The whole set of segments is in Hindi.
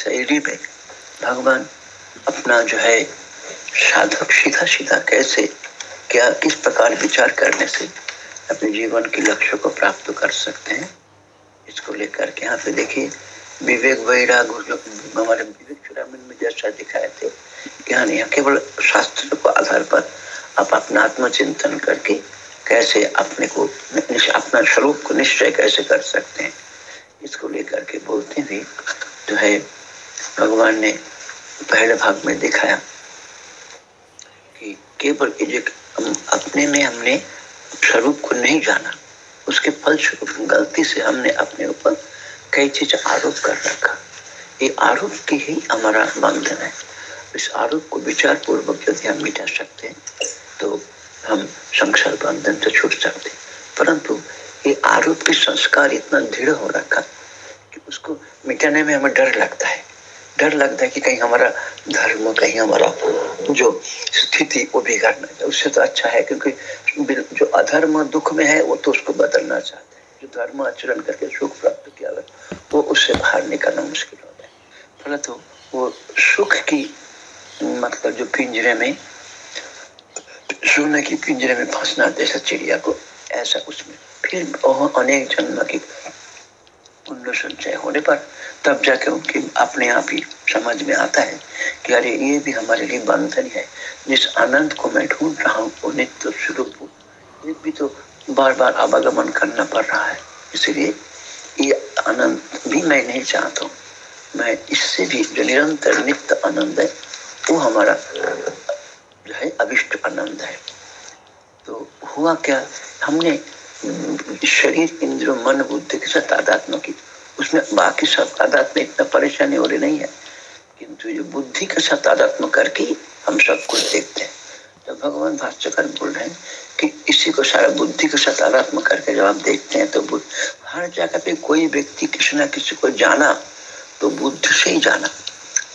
शैली में भगवान अपना जो है साधक सीधा सीधा कैसे, क्या, किस प्रकार विचार करने से अपने जीवन के लक्ष्य को प्राप्त कर सकते हैं? इसको लेकर के यहाँ पे देखिए, विवेक वैराग हमारे विवेक चुरामिन में जैसा दिखाए थे यहाँ नहीं, केवल शास्त्र को आधार पर आप अपना आत्मचिंतन करके कैसे अपने को अपना स्वरूप को निश्चय कैसे कर सकते हैं? इसको लेकर के बोलते हैं, जो है भगवान ने पहले भाग में दिखाया कि केवल अपने में हमने स्वरूप को नहीं जाना, उसके फलस्वरूप गलती से हमने अपने ऊपर कई चीज़ आरोप कर रखा। ये आरोप की ही हमारा बंधन है। इस आरोप को विचार पूर्वक यदि हम मिटा सकते हैं तो हम संसार बंधन से छूट सकते परंतु ये आरोप की संस्कार इतना दृढ़ हो रखा कि उसको मिटाने में हमें डर लगता है। डर लगता है कि कहीं हमारा धर्म, कहीं हमारा जो स्थिति वो बिगड़ ना उससे तो अच्छा है, क्योंकि जो अधर्म दुख में है, वो तो उसको बदलना चाहते हैं। जो धर्म आचरण करके सुख प्राप्त किया गया, वो उससे बाहर निकलना मुश्किल होता है परंतु तो वो सुख की मतलब जो पिंजरे में, सोने की पिंजरे में फंसना, जैसा चिड़िया को, ऐसा उसमें। फिर अनेक जन्म की पुण्य संचय होने पर तब जाके उनकी, अपने आप ही समझ में आता है कि अरे, ये भी हमारे लिए बंधन है। जिस आनंद को मैं ढूंढ रहा हूँ, वो नित्य स्वरूप ये भी तो बार बार आवागमन करना पड़ रहा है। इसलिए ये आनंद भी मैं नहीं चाहता हूँ। मैं इससे भी जो निरंतर नित्य आनंद है, वो हमारा जो है, अभिष्ट आनंद है। तो हुआ क्या? हमने शरीर इंद्र मन बुद्धि के साथ आध्यात्म की, उसमें बाकी सब आध्यात्म इतना परेशानी हो रही नहीं है। किंतु जो बुद्धि के साथ आध्यात्म करके हम सब कुछ देखते हैं। तो भगवान भाष्यकर बोल रहे हैं कि इसी को सारा बुद्धि के साथ आध्यात्म करके जब आप देखते हैं तो हर जगह पे कोई व्यक्ति किसी ना किसी को जाना तो बुद्धि से ही जाना।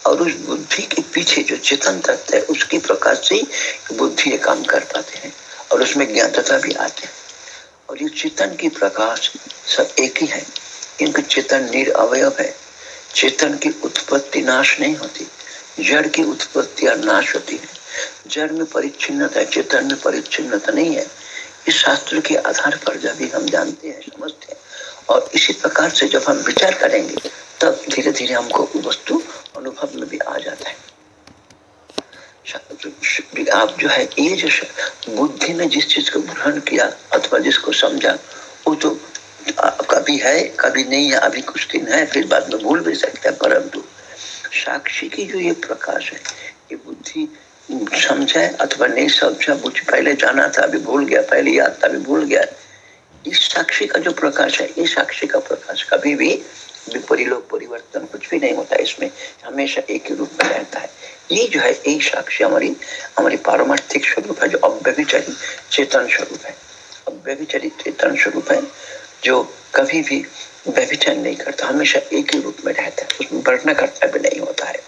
और उस बुद्धि के पीछे जो चेतन तत्व है, उसके प्रकाश से बुद्धि ये काम कर पाते हैं। और उसमें ज्ञानता भी आते हैं। और ये चेतन की प्रकाश सब एक ही है। इनका चेतन निरअवयव है। चेतन की उत्पत्ति नाश नहीं होती। जड़ की उत्पत्ति और नाश होती है। जड़ में परिच्छिन्नता चेतन में परिच्छिन्नता नहीं है। इस शास्त्र के आधार पर जब भी हम जानते हैं, समझते हैं, और इसी प्रकार से जब हम विचार करेंगे, तब धीरे धीरे हमको वस्तु अनुभव में भी आ जाता है। आप जो है, ये जो बुद्धि ने जिस चीज़ को ग्रहण किया अथवा जिसको समझा, वो तो कभी है, कभी नहीं है, अभी कुछ दिन है, फिर बाद में भूल भी सकता है, परंतु साक्षी की जो ये प्रकाश है, ये बुद्धि समझे अथवा नहीं समझा बुझ पहले जाना था, अभी भूल गया, पहले याद था, अभी भूल गया। इस साक्षी का जो प्रकाश है ये साक्षी का प्रकाश कभी भी परिलोक परिवर्तन कुछ भी नहीं होता, इसमें हमेशा एक ही रूप में रहता है। ये जो है यही साक्षी हमारी हमारी पारमार्थिक स्वरूप है जो अव्यभिचारी चेतन स्वरूप है अव्यभिचारी चेतन स्वरूप है जो कभी भी व्यभिचार नहीं करता हमेशा एक ही रूप में रहता है उसमें बढ़ना करता भी नहीं होता है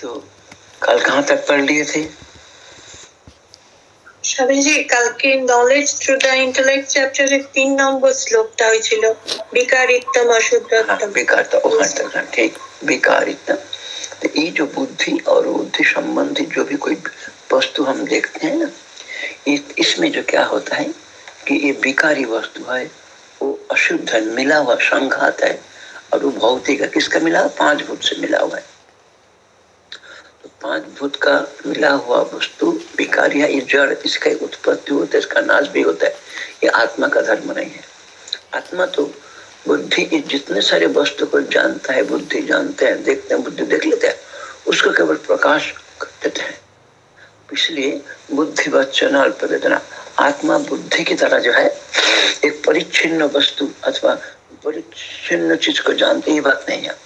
तो कल कहाँ तक पढ़ लिए थे স্বামীজি কালকে নলেজ থ্রু দ্য ইন্টেলেক্ট চ্যাপ্টারের তিন নম্বর শ্লোকটা হয়েছিল বিকারিত্তম অশুদ্ধত্তম बेकार ওখান तक विकारित्तम तो ये जो बुद्धि और बुद्धि संबंधी जो भी कोई वस्तु हम देखते हैं ना इसमें जो क्या होता है कि ये विकारी वस्तु है, वो अशुद्ध है, मिला हुआ संघात है, और वो भौतिक है। किसका मिला हुआ? पाँच भूत से मिला हुआ है। तो पाँच भूत का मिला हुआ वस्तु विकारी है, ये जड़, इसका उत्पत्ति होता है, इसका नाश भी होता है। ये आत्मा का धर्म नहीं है। आत्मा तो बुद्धि जितने सारे वस्तु को जानता है, बुद्धि जानते हैं, देखते हैं, बुद्धि देख लेते हैं, उसको केवल प्रकाश कर देते हैं। इसलिए बुद्धि वचन अल्प वेदना आत्मा बुद्धि की तरह जो है, एक परिच्छिन्न वस्तु अथवा परिच्छिन्न चीज़ को जानते ही बात नहीं है।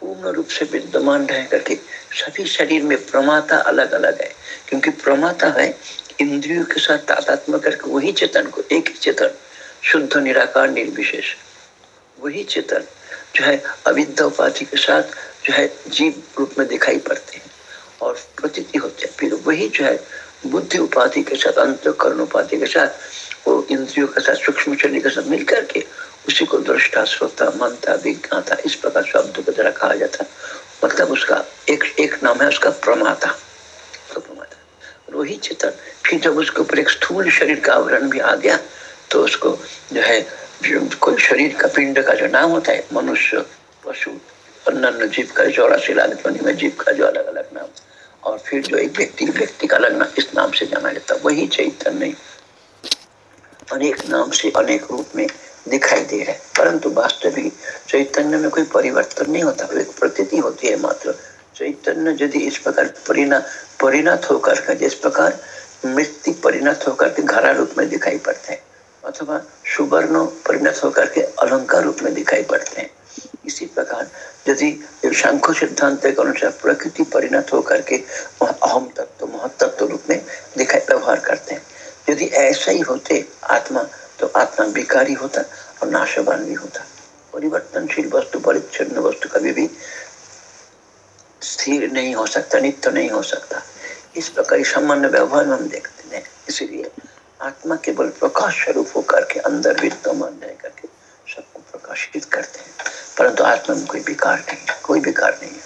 पूर्ण रूप से विद्यमान रह करके सभी शरीर में प्रमाता अलग अलग है, क्योंकि प्रमाता है, इंद्रियों के साथ तादात्म करके वही चेतन को एक ही चेतन, शुद्ध, निराकार, निर्विशेष। वही चेतन जो है अविद्या उपाधि के साथ जो है जीव रूप में दिखाई पड़ते हैं और प्रतीति होते हैं। फिर वही जो है बुद्धि उपाधि के साथ अंत कर्ण उपाधि के साथ वो इंद्रियों के साथ सूक्ष्म शरीर के साथ मिलकर के उसी को दृष्टा, श्रोता, मनता, विज्ञाता, इस प्रकार शब्द को जरा कहा जाता मतलब उसका एक एक नाम है उसका प्रमाता। तो प्रमाता। वही चेतन, फिर जब उसके ऊपर एक स्थूल शरीर का आवरण भी आ गया तो उसको जो है कोई शरीर का पिंड का जो नाम होता है, मनुष्य, पशु अन्य जीव का चौरासी लाख ध्वनि में जीव का जो अलग अलग नाम। और फिर जो एक व्यक्ति व्यक्ति का अलग नाम, इस नाम से जाना जाता वही चैतन्य। अनेक नाम से, अनेक रूप में दिखाई दे रहा है। परंतु वास्तविक चैतन्य में कोई परिवर्तन नहीं होता एक प्रतीति होती है मात्र। चैतन्य यदि इस प्रकार परिणत परिणत होकर जिस प्रकार मृत्यु परिणत होकर के घरा रूप में दिखाई पड़ता हैं अथवा सुवर्ण, परिणत होकर के अलंकार रूप में दिखाई पड़ते हैं। इसी प्रकार, यदि शंख सिद्धांत के अनुसार प्रकृति परिणत होकर के अहम तत्व महत्व रूप में दिखाई, व्यवहार करते हैं। यदि ऐसा ही होते आत्मा तो आत्मा विकारी होता और नाशवान भी होता। परिवर्तनशील वस्तु, परिच्छिन्न वस्तु कभी भी स्थिर नहीं हो सकता, नित्य नहीं हो सकता। इस प्रकार सामान्य व्यवहार हम देखते हैं। इसलिए आत्मा केवल प्रकाश स्वरूप होकर के अंदर विद्यमान रह करके सबको प्रकाशित करते हैं। परंतु आत्मा में कोई विकार नहीं है, कोई विकार नहीं है।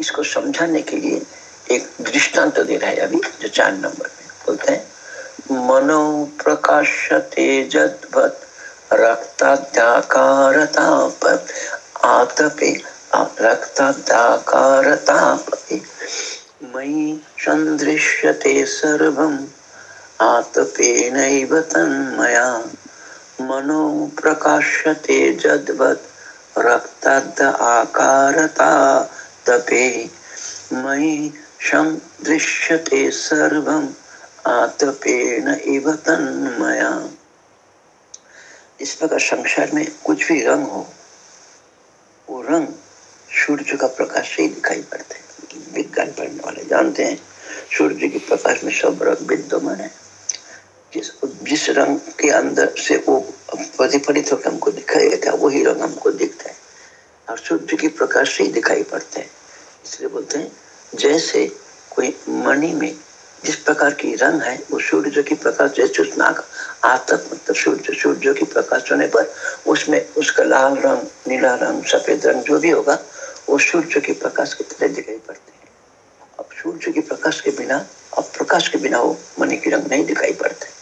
इसको समझाने के लिए एक दृष्टांत तो दे रहा है अभी, जो चार नंबर में बोलते हैं, मनो प्रकाशते जद्वत रक्ताद्याकारताप आतपे रक्ताद्याकारतापे मयि सन्दृश्यते सर्वम्। आतपेनैव तन्मया। मनो प्रकाशते जद्वत्। रक्ताद् आकारता तपे। मयि दृश्यते सर्वम्। आतपेन इव तन्मया। इस प्रकार संसार में कुछ भी रंग हो, वो रंग सूर्य का प्रकाश से ही दिखाई पड़ते हैं। विज्ञान पढ़ने वाले जानते हैं, सूर्य के प्रकाश में सब रंग विद्यमान है। जिस जिस रंग के अंदर से वो प्रतिफलित होकर हमको दिखाई देता है वही रंग हमको दिखता है। और सूर्य की प्रकाश से ही दिखाई पड़ते हैं। इसलिए बोलते हैं, जैसे कोई मणि में जिस प्रकार की रंग है, वो सूर्य की प्रकाश जैसे उसमें आतक मतलब सूर्य सूर्य की प्रकाश होने पर उसमें उसका लाल रंग, नीला रंग, सफ़ेद रंग जो भी होगा, वो सूर्य के प्रकाश की तरह दिखाई पड़ते हैं। अब सूर्य के प्रकाश के बिना, अब प्रकाश के बिना वो मणि की रंग नहीं दिखाई पड़ते।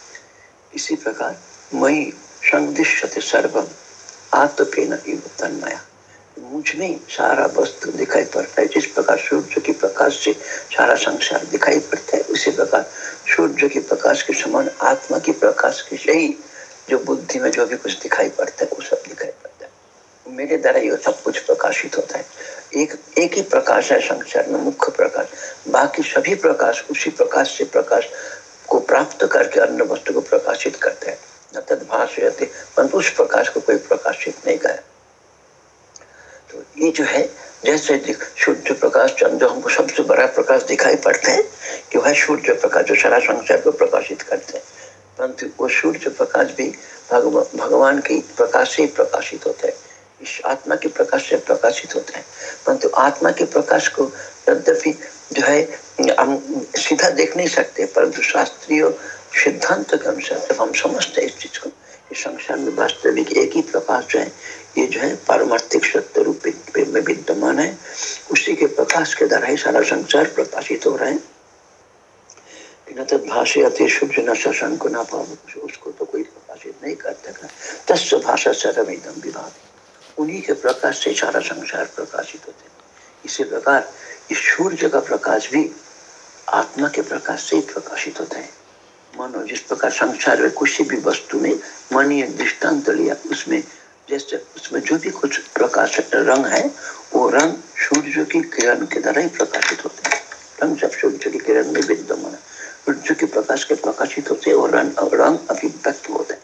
इसी प्रकार मई संदिश्यते सर्वम आत्मेन तन्मया। मुझमें सारा वस्तु दिखाई पड़ता है। जिस प्रकार सूर्य के प्रकाश से सारा संसार दिखाई पड़ता है, उसी प्रकार सूर्य के प्रकाश के समान आत्मा की प्रकाश के से ही जो बुद्धि में जो भी कुछ दिखाई पड़ता है, वो सब दिखाई पड़ता है। मेरे द्वारा ये सब कुछ प्रकाशित होता है। एक एक ही प्रकाश है संसार में, मुख्य प्रकाश। बाकी सभी प्रकाश उसी प्रकाश से प्रकाश को प्राप्त करके अन्य वस्तु को प्रकाशित करते हैं। तद भाष्य उस प्रकाश को कोई प्रकाशित नहीं करे। तो ये जो है, जैसे सूर्य प्रकाश, चंद्र हमको सबसे बड़ा प्रकाश दिखाई पड़ता है कि वह सूर्य प्रकाश, जो सारा संसार को प्रकाशित करते हैं। परंतु वो सूर्य प्रकाश भी भगवान भगवान के प्रकाश से प्रकाशित होता है। इस आत्मा के प्रकाश से प्रकाशित होते हैं। परंतु आत्मा के प्रकाश को यद्यपि जो है, हम सीधा देख नहीं सकते, परंतु शास्त्रीय सिद्धांत के अनुसार जब हम समझते हैं इस चीज़ को संसार में वास्तविक एक ही प्रकाश जो है, ये जो है पारमार्थिक सत्य रूप में विद्यमान है। उसी के प्रकाश के द्वारा ही सारा संसार प्रकाशित हो रहा है। उसको तो कोई प्रकाशित नहीं कर सका तस् भाषा सर्वदम विभाग उन्हीं के प्रकाश से सारा संसार प्रकाशित होते इसी प्रकार इस सूर्य का प्रकाश भी आत्मा के प्रकाश से प्रकाशित होता है। मानो जिस प्रकार संसार में किसी भी वस्तु में मन एक दृष्टांत लिया, उसमें जैसे उसमें जो भी कुछ प्रकाश रंग है, वो रंग सूर्य की किरण के द्वारा ही प्रकाशित होते हैं। रंग सब सूर्य की किरण में विद्यमान है, सूर्य के प्रकाश के प्रकाशित होते हैं और रंग और रंग अभिव्यक्त होते हैं।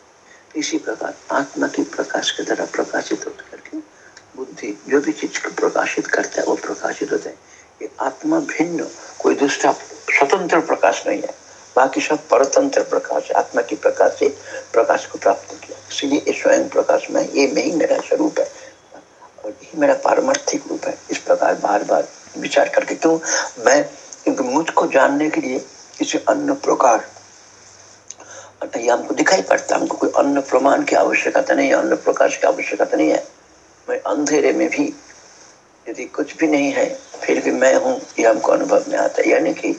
इसी प्रकार आत्मा की प्रकाश के द्वारा प्रकाशित होकर करके बुद्धि जो भी चीज़ को प्रकाशित करता है, वो प्रकाशित होता है। ये आत्मा भिन्न, कोई दूसरा स्वतंत्र प्रकाश नहीं है। बाकी सब परतंत्र प्रकाश, आत्मा की प्रकाश से प्रकाश को प्राप्त किया। इसलिए स्वयं प्रकाश में, ये मैं ही मेरा स्वरूप है। और यही मेरा पारमार्थिक रूप है। इस प्रकार बार बार विचार करके क्यों? मैं क्योंकि मुझको जानने के लिए किसी अन्य प्रकार ये हमको दिखाई पड़ता हमको कोई अन्य प्रमाण की आवश्यकता नहीं है, अन्य प्रकाश की आवश्यकता नहीं है। मैं अंधेरे में भी यदि कुछ भी नहीं है, फिर भी मैं हूँ, ये हमको अनुभव में आता है। यानी कि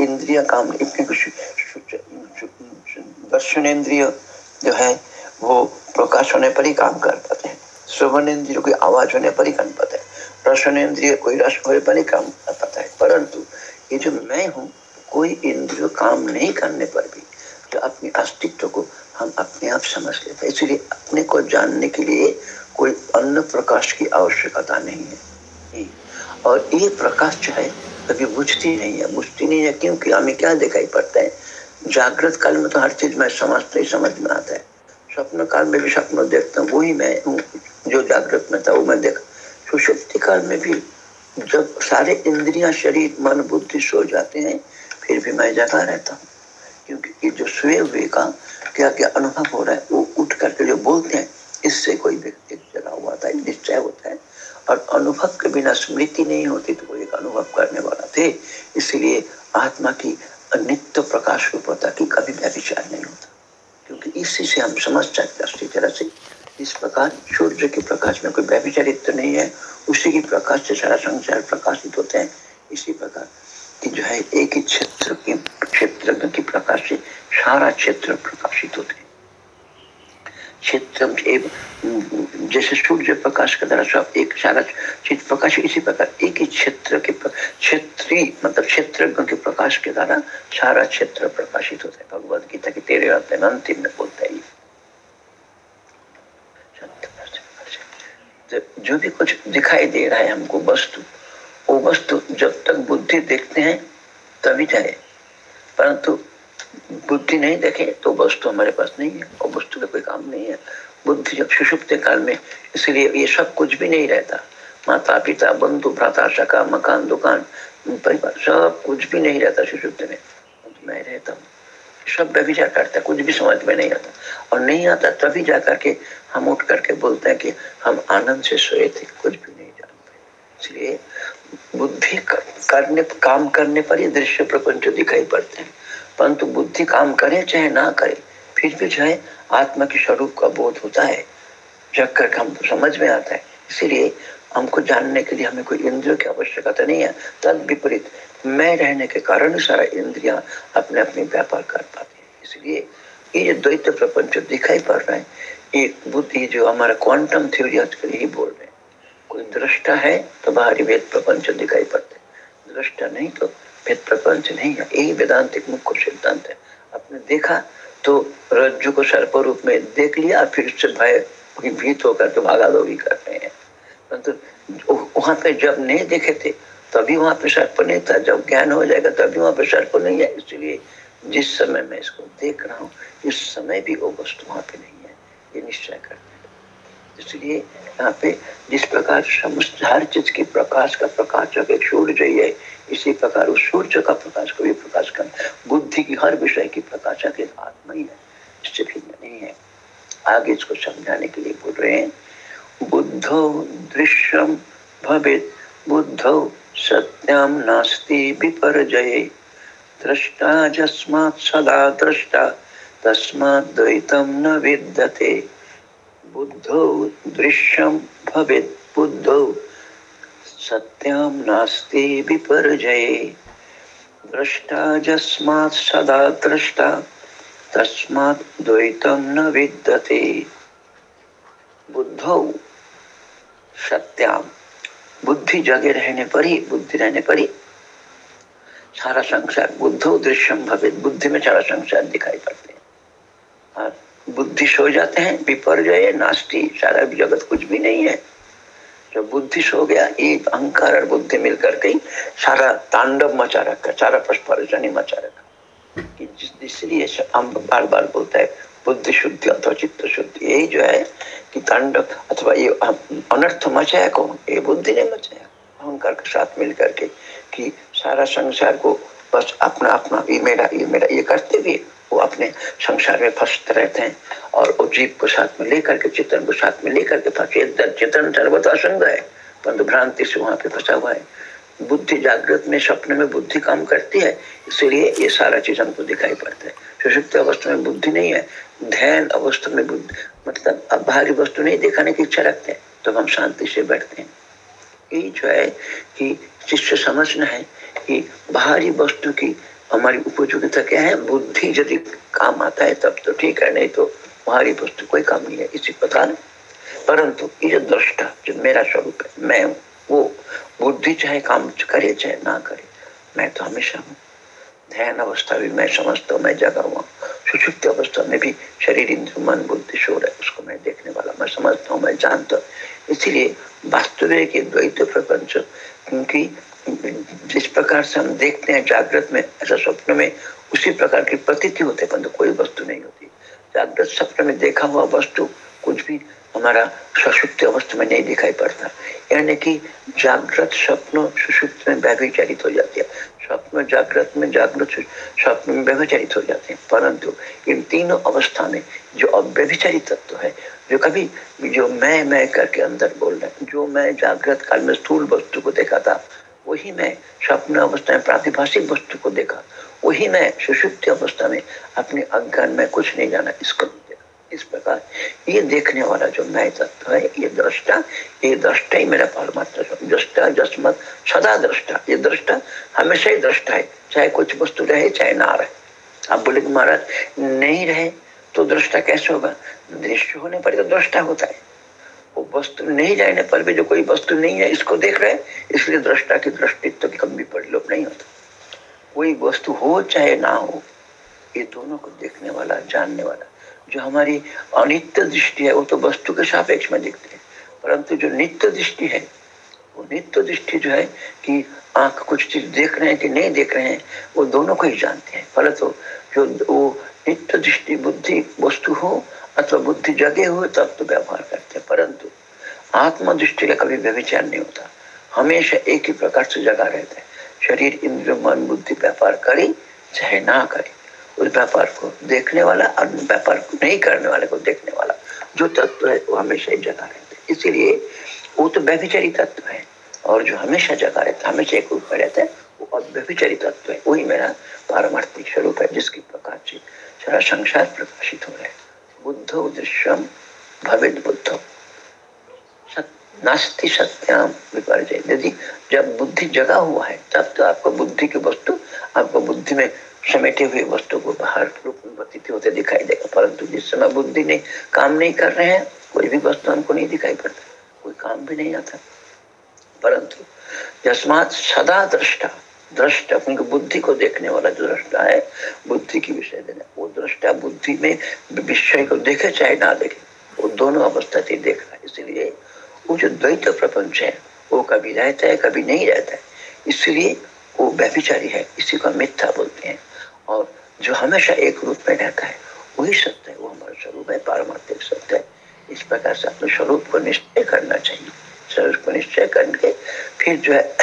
इंद्रिय काम, इतने कुछ दर्शन इंद्रिय जो है, वो प्रकाश होने पर ही काम कर पाते हैं। श्रवण इंद्रिय कोई आवाज़ होने पर ही काम पाते हैं। रसन इंद्रिय कोई रस होने पर ही काम कर पाता है। परंतु ये जो मैं हूँ, कोई इंद्रिय काम नहीं करने पर भी तो अपने अस्तित्व को हम अपने आप समझ लेते हैं। इसलिए अपने को जानने के लिए कोई अन्य प्रकाश की आवश्यकता नहीं है। और ये प्रकाश जो है, कभी बुझती नहीं है। बुझती नहीं है क्योंकि हमें क्या दिखाई पड़ता है? जागृत काल में तो हर चीज़ मैं समझते ही समझ में आता है। स्वप्न काल में भी स्वप्न देखता हूँ, वही मैं जो जागृत में था, वो मैं देखा। सुषुप्ति काल में भी जब सारे इंद्रिया, शरीर, मन, बुद्धि सो जाते हैं, फिर भी मैं जगा रहता हूँ। क्योंकि ये जो सोए हुए का क्या क्या अनुभव हो रहा है, वो उठ करके जो बोलते हैं, इससे कोई व्यक्ति जगा हुआ था, निश्चय होता है। और अनुभव के बिना स्मृति नहीं होती तो वो एक अनुभव करने वाला थे। इसलिए आत्मा की नित्य प्रकाश रूपता की कभी व्यविचार नहीं होता। क्योंकि इसी से हम समझ सकते अच्छी तरह से इस प्रकार सूर्य के प्रकाश में कोई व्यभिचारित नहीं है, उसी की प्रकाश से सारा संसार प्रकाशित होते हैं। इसी प्रकार कि जो है, एक ही क्षेत्र के क्षेत्र के प्रकाश से सारा क्षेत्र प्रकाशित होते हैं। क्षेत्र जैसे प्रकाश के द्वारा सब एक सारा चीज़ प्रकाश, इसी प्रकार एक ही क्षेत्र के क्षेत्रीय मतलब क्षेत्र के प्रकाश के द्वारा सारा क्षेत्र प्रकाशित होता है। भगवत गीता के तेरे अध्याय अंतिम में बोलता है जो भी कुछ दिखाई दे रहा है हमको, वस्तु, वो वस्तु जब तक बुद्धि देखते हैं, तभी जाए। परंतु बुद्धि नहीं देखे तो वस्तु हमारे पास नहीं है, और वस्तु का कोई काम नहीं है। बुद्धि जब सुषुप्त काल में, इसलिए ये सब कुछ भी नहीं रहता। माता पिता बंधु, भ्राता शका मकान, दुकान परिवार सब कुछ भी नहीं रहता सुषुप्त में। मैं रहता हूँ। सब व्यभिचार करता कुछ भी समझ में नहीं आता। और नहीं आता तभी जा करके हम उठ करके बोलते हैं कि हम आनंद से सोए थे, कुछ भी नहीं जानते। इसलिए बुद्धि करने, काम करने पर ही दृश्य प्रपंच दिखाई पड़ते हैं। परंतु बुद्धि काम करे चाहे ना करे फिर भी जो है, आत्मा के स्वरूप का बोध होता है। जग कर हम समझ में आता है। इसीलिए हमको जानने के लिए हमें कोई इंद्रियों की आवश्यकता नहीं है। तद विपरीत, मैं रहने के कारण सारा इंद्रिया अपने अपने व्यापार कर पाते हैं। इसलिए ये जो द्वैत प्रपंच दिखाई पड़ रहा है, ये बुद्धि जो हमारा क्वांटम थ्योरी आजकल यही बोल रहे हैं। कोई दृष्टा है तो बाहरी वेद प्रपंच दिखाई पड़ते दृष्टा नहीं तो भेद प्रपंच नहीं है। यही वेदांतिक मुख्य सिद्धांत है। आपने देखा तो रज्जु को सर्प रूप में देख लिया, फिर उससे भय भीत होकर के भागा दौड़ी कर रहे हैं। परंतु तो वहाँ पे जब नहीं देखे थे, तभी वहाँ पे सर्प नहीं था। जब ज्ञान हो जाएगा, तभी वहाँ पे सर्प नहीं है। इसलिए जिस समय मैं इसको देख रहा हूँ, इस समय भी वो वस्तु वहाँ पे नहीं है। ये निश्चय करते इसलिए यहाँ पे जिस प्रकार समस्त हर चीज़ की प्रकाश का प्रकाशक एक सूर्य है, इसी प्रकार उस सूर्य का प्रकाश को भी प्रकाश कर बुद्धि की हर विषय की प्रकाशक एक आत्मा ही है, इससे भिन्न नहीं है। आगे इसको समझाने के लिए बोल रहे हैं, बुद्धो दृश्यम भवित, बुद्धो सत्यम नास्ति विपर्जये, दृष्टा जस्मात् सदा दृष्टा तस्मात् द्वैतम न विद्यते। बुद्धो दृश्यम भवेत् बुद्धो। सत्यम नास्ति विपर्जये। जस्मात् सदा दृष्टा, तस्मात् द्वैतम न विद्यते। बुद्धो बुद्धि जगे रहने पर ही, बुद्धि रहने पर ही। सारा संसार बुद्धो दृश्यम भवे बुद्धि में सारा संसार दिखाई पड़ते हैं। और बुद्धि सो जाते हैं विपर्जय नास्ती, सारा जगत कुछ भी नहीं है। जब बुद्धि सो गया, एक अहंकार और बुद्धि मिलकर के सारा तांडव मचा रखा, सारा पशुपरजनी मचा रखा। इसलिए हम बार बार बोलता है बुद्धि शुद्धि अथवा चित्त शुद्धि यही जो है कि तांडव अथवा ये अनर्थ मचाया कौन? ये बुद्धि ने मचाया अहंकार के साथ मिल करके कि सारा संसार को बस अपना अपना ये मेरा ये मेरा, ये करते हुए वो अपने संसार में फंसते रहते हैं और वो जीव को साथ में लेकर के चित्र को साथ में लेकर के फंसे। चित्र सर्वत असंग है, परंतु भ्रांति से वहाँ पे फंसा हुआ है। बुद्धि जागृत में, सपने में बुद्धि काम करती है, इसलिए ये सारा चीज़ हमको दिखाई पड़ता है। सुषुप्त अवस्था में बुद्धि नहीं है, ध्यान अवस्था में बुद्धि मतलब अब बाहरी वस्तु नहीं दिखाने की इच्छा रखते हैं तो हम शांति से बैठते हैं। ये जो है कि शिष्य समझना है कि बाहरी वस्तु की हमारी उपयोगिता क्या है? बुद्धि यदि काम आता है तब तो ठीक है, नहीं तो बाहरी वस्तु कोई काम नहीं है इसी प्रकार परंतु ये जो दृष्टा, जो मेरा स्वरूप है, मैं हूँ, वो बुद्धि चाहे काम करे, चाहे ना करे, मैं तो हमेशा हूँ। ध्यान अवस्था भी मैं समझता हूँ, मैं जगा हुआ सुषुप्त अवस्था में भी शरीर इंद्र मन, बुद्धि, शोर है, उसको मैं देखने वाला मैं समझता हूँ, मैं जानता हूँ। इसीलिए वास्तविक द्वैत प्रपंच, क्योंकि जिस प्रकार से हम देखते हैं जागृत में, ऐसा स्वप्न में, उसी प्रकार की प्रतीति होते परंतु कोई वस्तु नहीं होती। जागृत स्वप्न में देखा हुआ वस्तु कुछ भी हमारा सुषुप्त अवस्था में नहीं दिखाई पड़ता। यानी कि जागृत स्वप्न सुषुप्त में व्यभिचारित हो जाती है। स्वप्न जागृत में जागृत स्वप्न में व्यभिचारित हो जाते हैं। परंतु इन तीनों अवस्था में जो अव्यभिचारित तत्व है, जो कभी जो मैं मैं करके अंदर बोल रहे जो मैं जागृत काल में स्थूल वस्तु को देखा था वही मैं स्वप्न अवस्था में प्रातिभाषिक वस्तु को देखा। वही मैं सुषुप्त अवस्था में अपने अज्ञान में कुछ नहीं जाना, इसको इस प्रकार ये देखने वाला जो मैं तत्व है, ये दृष्टा ये दृष्टा ही मेरा परमात्मा दृष्टा जसमत सदा दृष्टा। ये दृष्टा हमेशा ही दृष्टा है, चाहे कुछ वस्तु रहे, चाहे ना रहे। आप बोले महाराज, नहीं रहे तो दृष्टा कैसे होगा? दृश्य होने पर तो दृष्टा होता है। वो वस्तु नहीं जाने पर भी जो कोई वस्तु नहीं है, इसको देख रहे इसलिए दृष्टा की दृष्टित्व की कमी परिलोप नहीं होता। कोई वस्तु हो, चाहे ना हो, ये दोनों को देखने वाला, जानने वाला, जो हमारी अनित्य दृष्टि है, वो तो वस्तु के सापेक्ष में दिखते हैं, परंतु जो नित्य दृष्टि है, वो नित्य दृष्टि जो है कि आँख कुछ चीज़ देख रहे हैं कि नहीं देख रहे हैं, वो दोनों को ही जानते हैं। फल तो जो, वो नित्य दृष्टि, बुद्धि, वस्तु हो अथवा बुद्धि जगे हुए तब तो व्यवहार करते हैं, परंतु आत्म दृष्टि का कभी व्यविचार नहीं होता। हमेशा एक ही प्रकार से जगा रहता है। शरीर इंद्र मन, बुद्धि व्यापार करे, चाहे ना करे। उस व्यापार को देखने वाला और व्यापार को नहीं करने वाले को देखने वाला, जो तत्व है, वो हमेशा ही जगा रहता है। इसीलिए वो तो व्यभिचारी तत्व है, और जो हमेशा जगा रहता है, हमेशा एक रूप में रहता है, वो अव्यभिचारी तत्व है। वही मेरा पारमार्थिक स्वरूप है, जिसकी प्रकार से सारा संसार प्रकाशित हो रहा है। बुद्ध दृश्यम भवित बुद्ध। नास्ति सत्याम विपर्जय। यदि जब बुद्धि जगा हुआ है तब तो आपको बुद्धि की वस्तु आपको बुद्धि में समेटे हुए वस्तु को बाहर रूप में व्यतीत होते दिखाई देगा। परंतु जिस समय बुद्धि ने काम नहीं कर रहे हैं कोई भी वस्तु हमको नहीं दिखाई पड़ता कोई काम भी नहीं आता। परंतु जस्मात सदा दृष्टा दृष्टा, अपनी बुद्धि को देखने वाला जो दृष्टा है बुद्धि की विषय देना। वो दृष्टा बुद्धि में विषय को देखे चाहे ना देखे, वो दोनों अवस्था से देख रहा है। इसलिए वो जो द्वैत प्रपंच है, वो कभी रहता है, कभी नहीं रहता है। इसलिए वो व्यभिचारी है, इसी को मिथ्या बोलते हैं। और जो हमेशा एक रूप में रहता है, वही सत्य है, वो हमारा स्वरूप है, पारमार्थिक सत्य है। इस प्रकार से अपने स्वरूप को निश्चय करना चाहिए। स्वरूप को निश्चय करके फिर जो है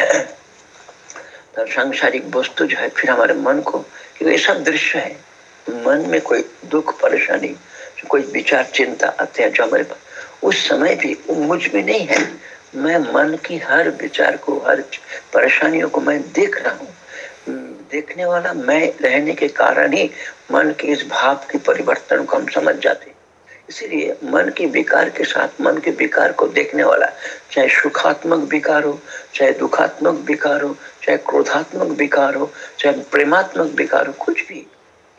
सांसारिक वस्तु जो है, फिर हमारे मन को क्योंकि ये सब दृश्य है। मन में कोई दुख, परेशानी, कोई विचार, चिंता आते हैं जो हमारे पास। उस समय भी मुझमें नहीं है। मैं मन की हर विचार को, हर परेशानियों को मैं देख रहा हूँ। देखने वाला मैं रहने के कारण ही मन के इस भाव के परिवर्तन को हम समझ जाते इसीलिए मन के विकार के साथ मन के विकार को देखने वाला, चाहे सुखात्मक विकार हो, चाहे दुखात्मक विकार हो, चाहे क्रोधात्मक विकार हो, चाहे प्रेमात्मक विकार हो, कुछ भी,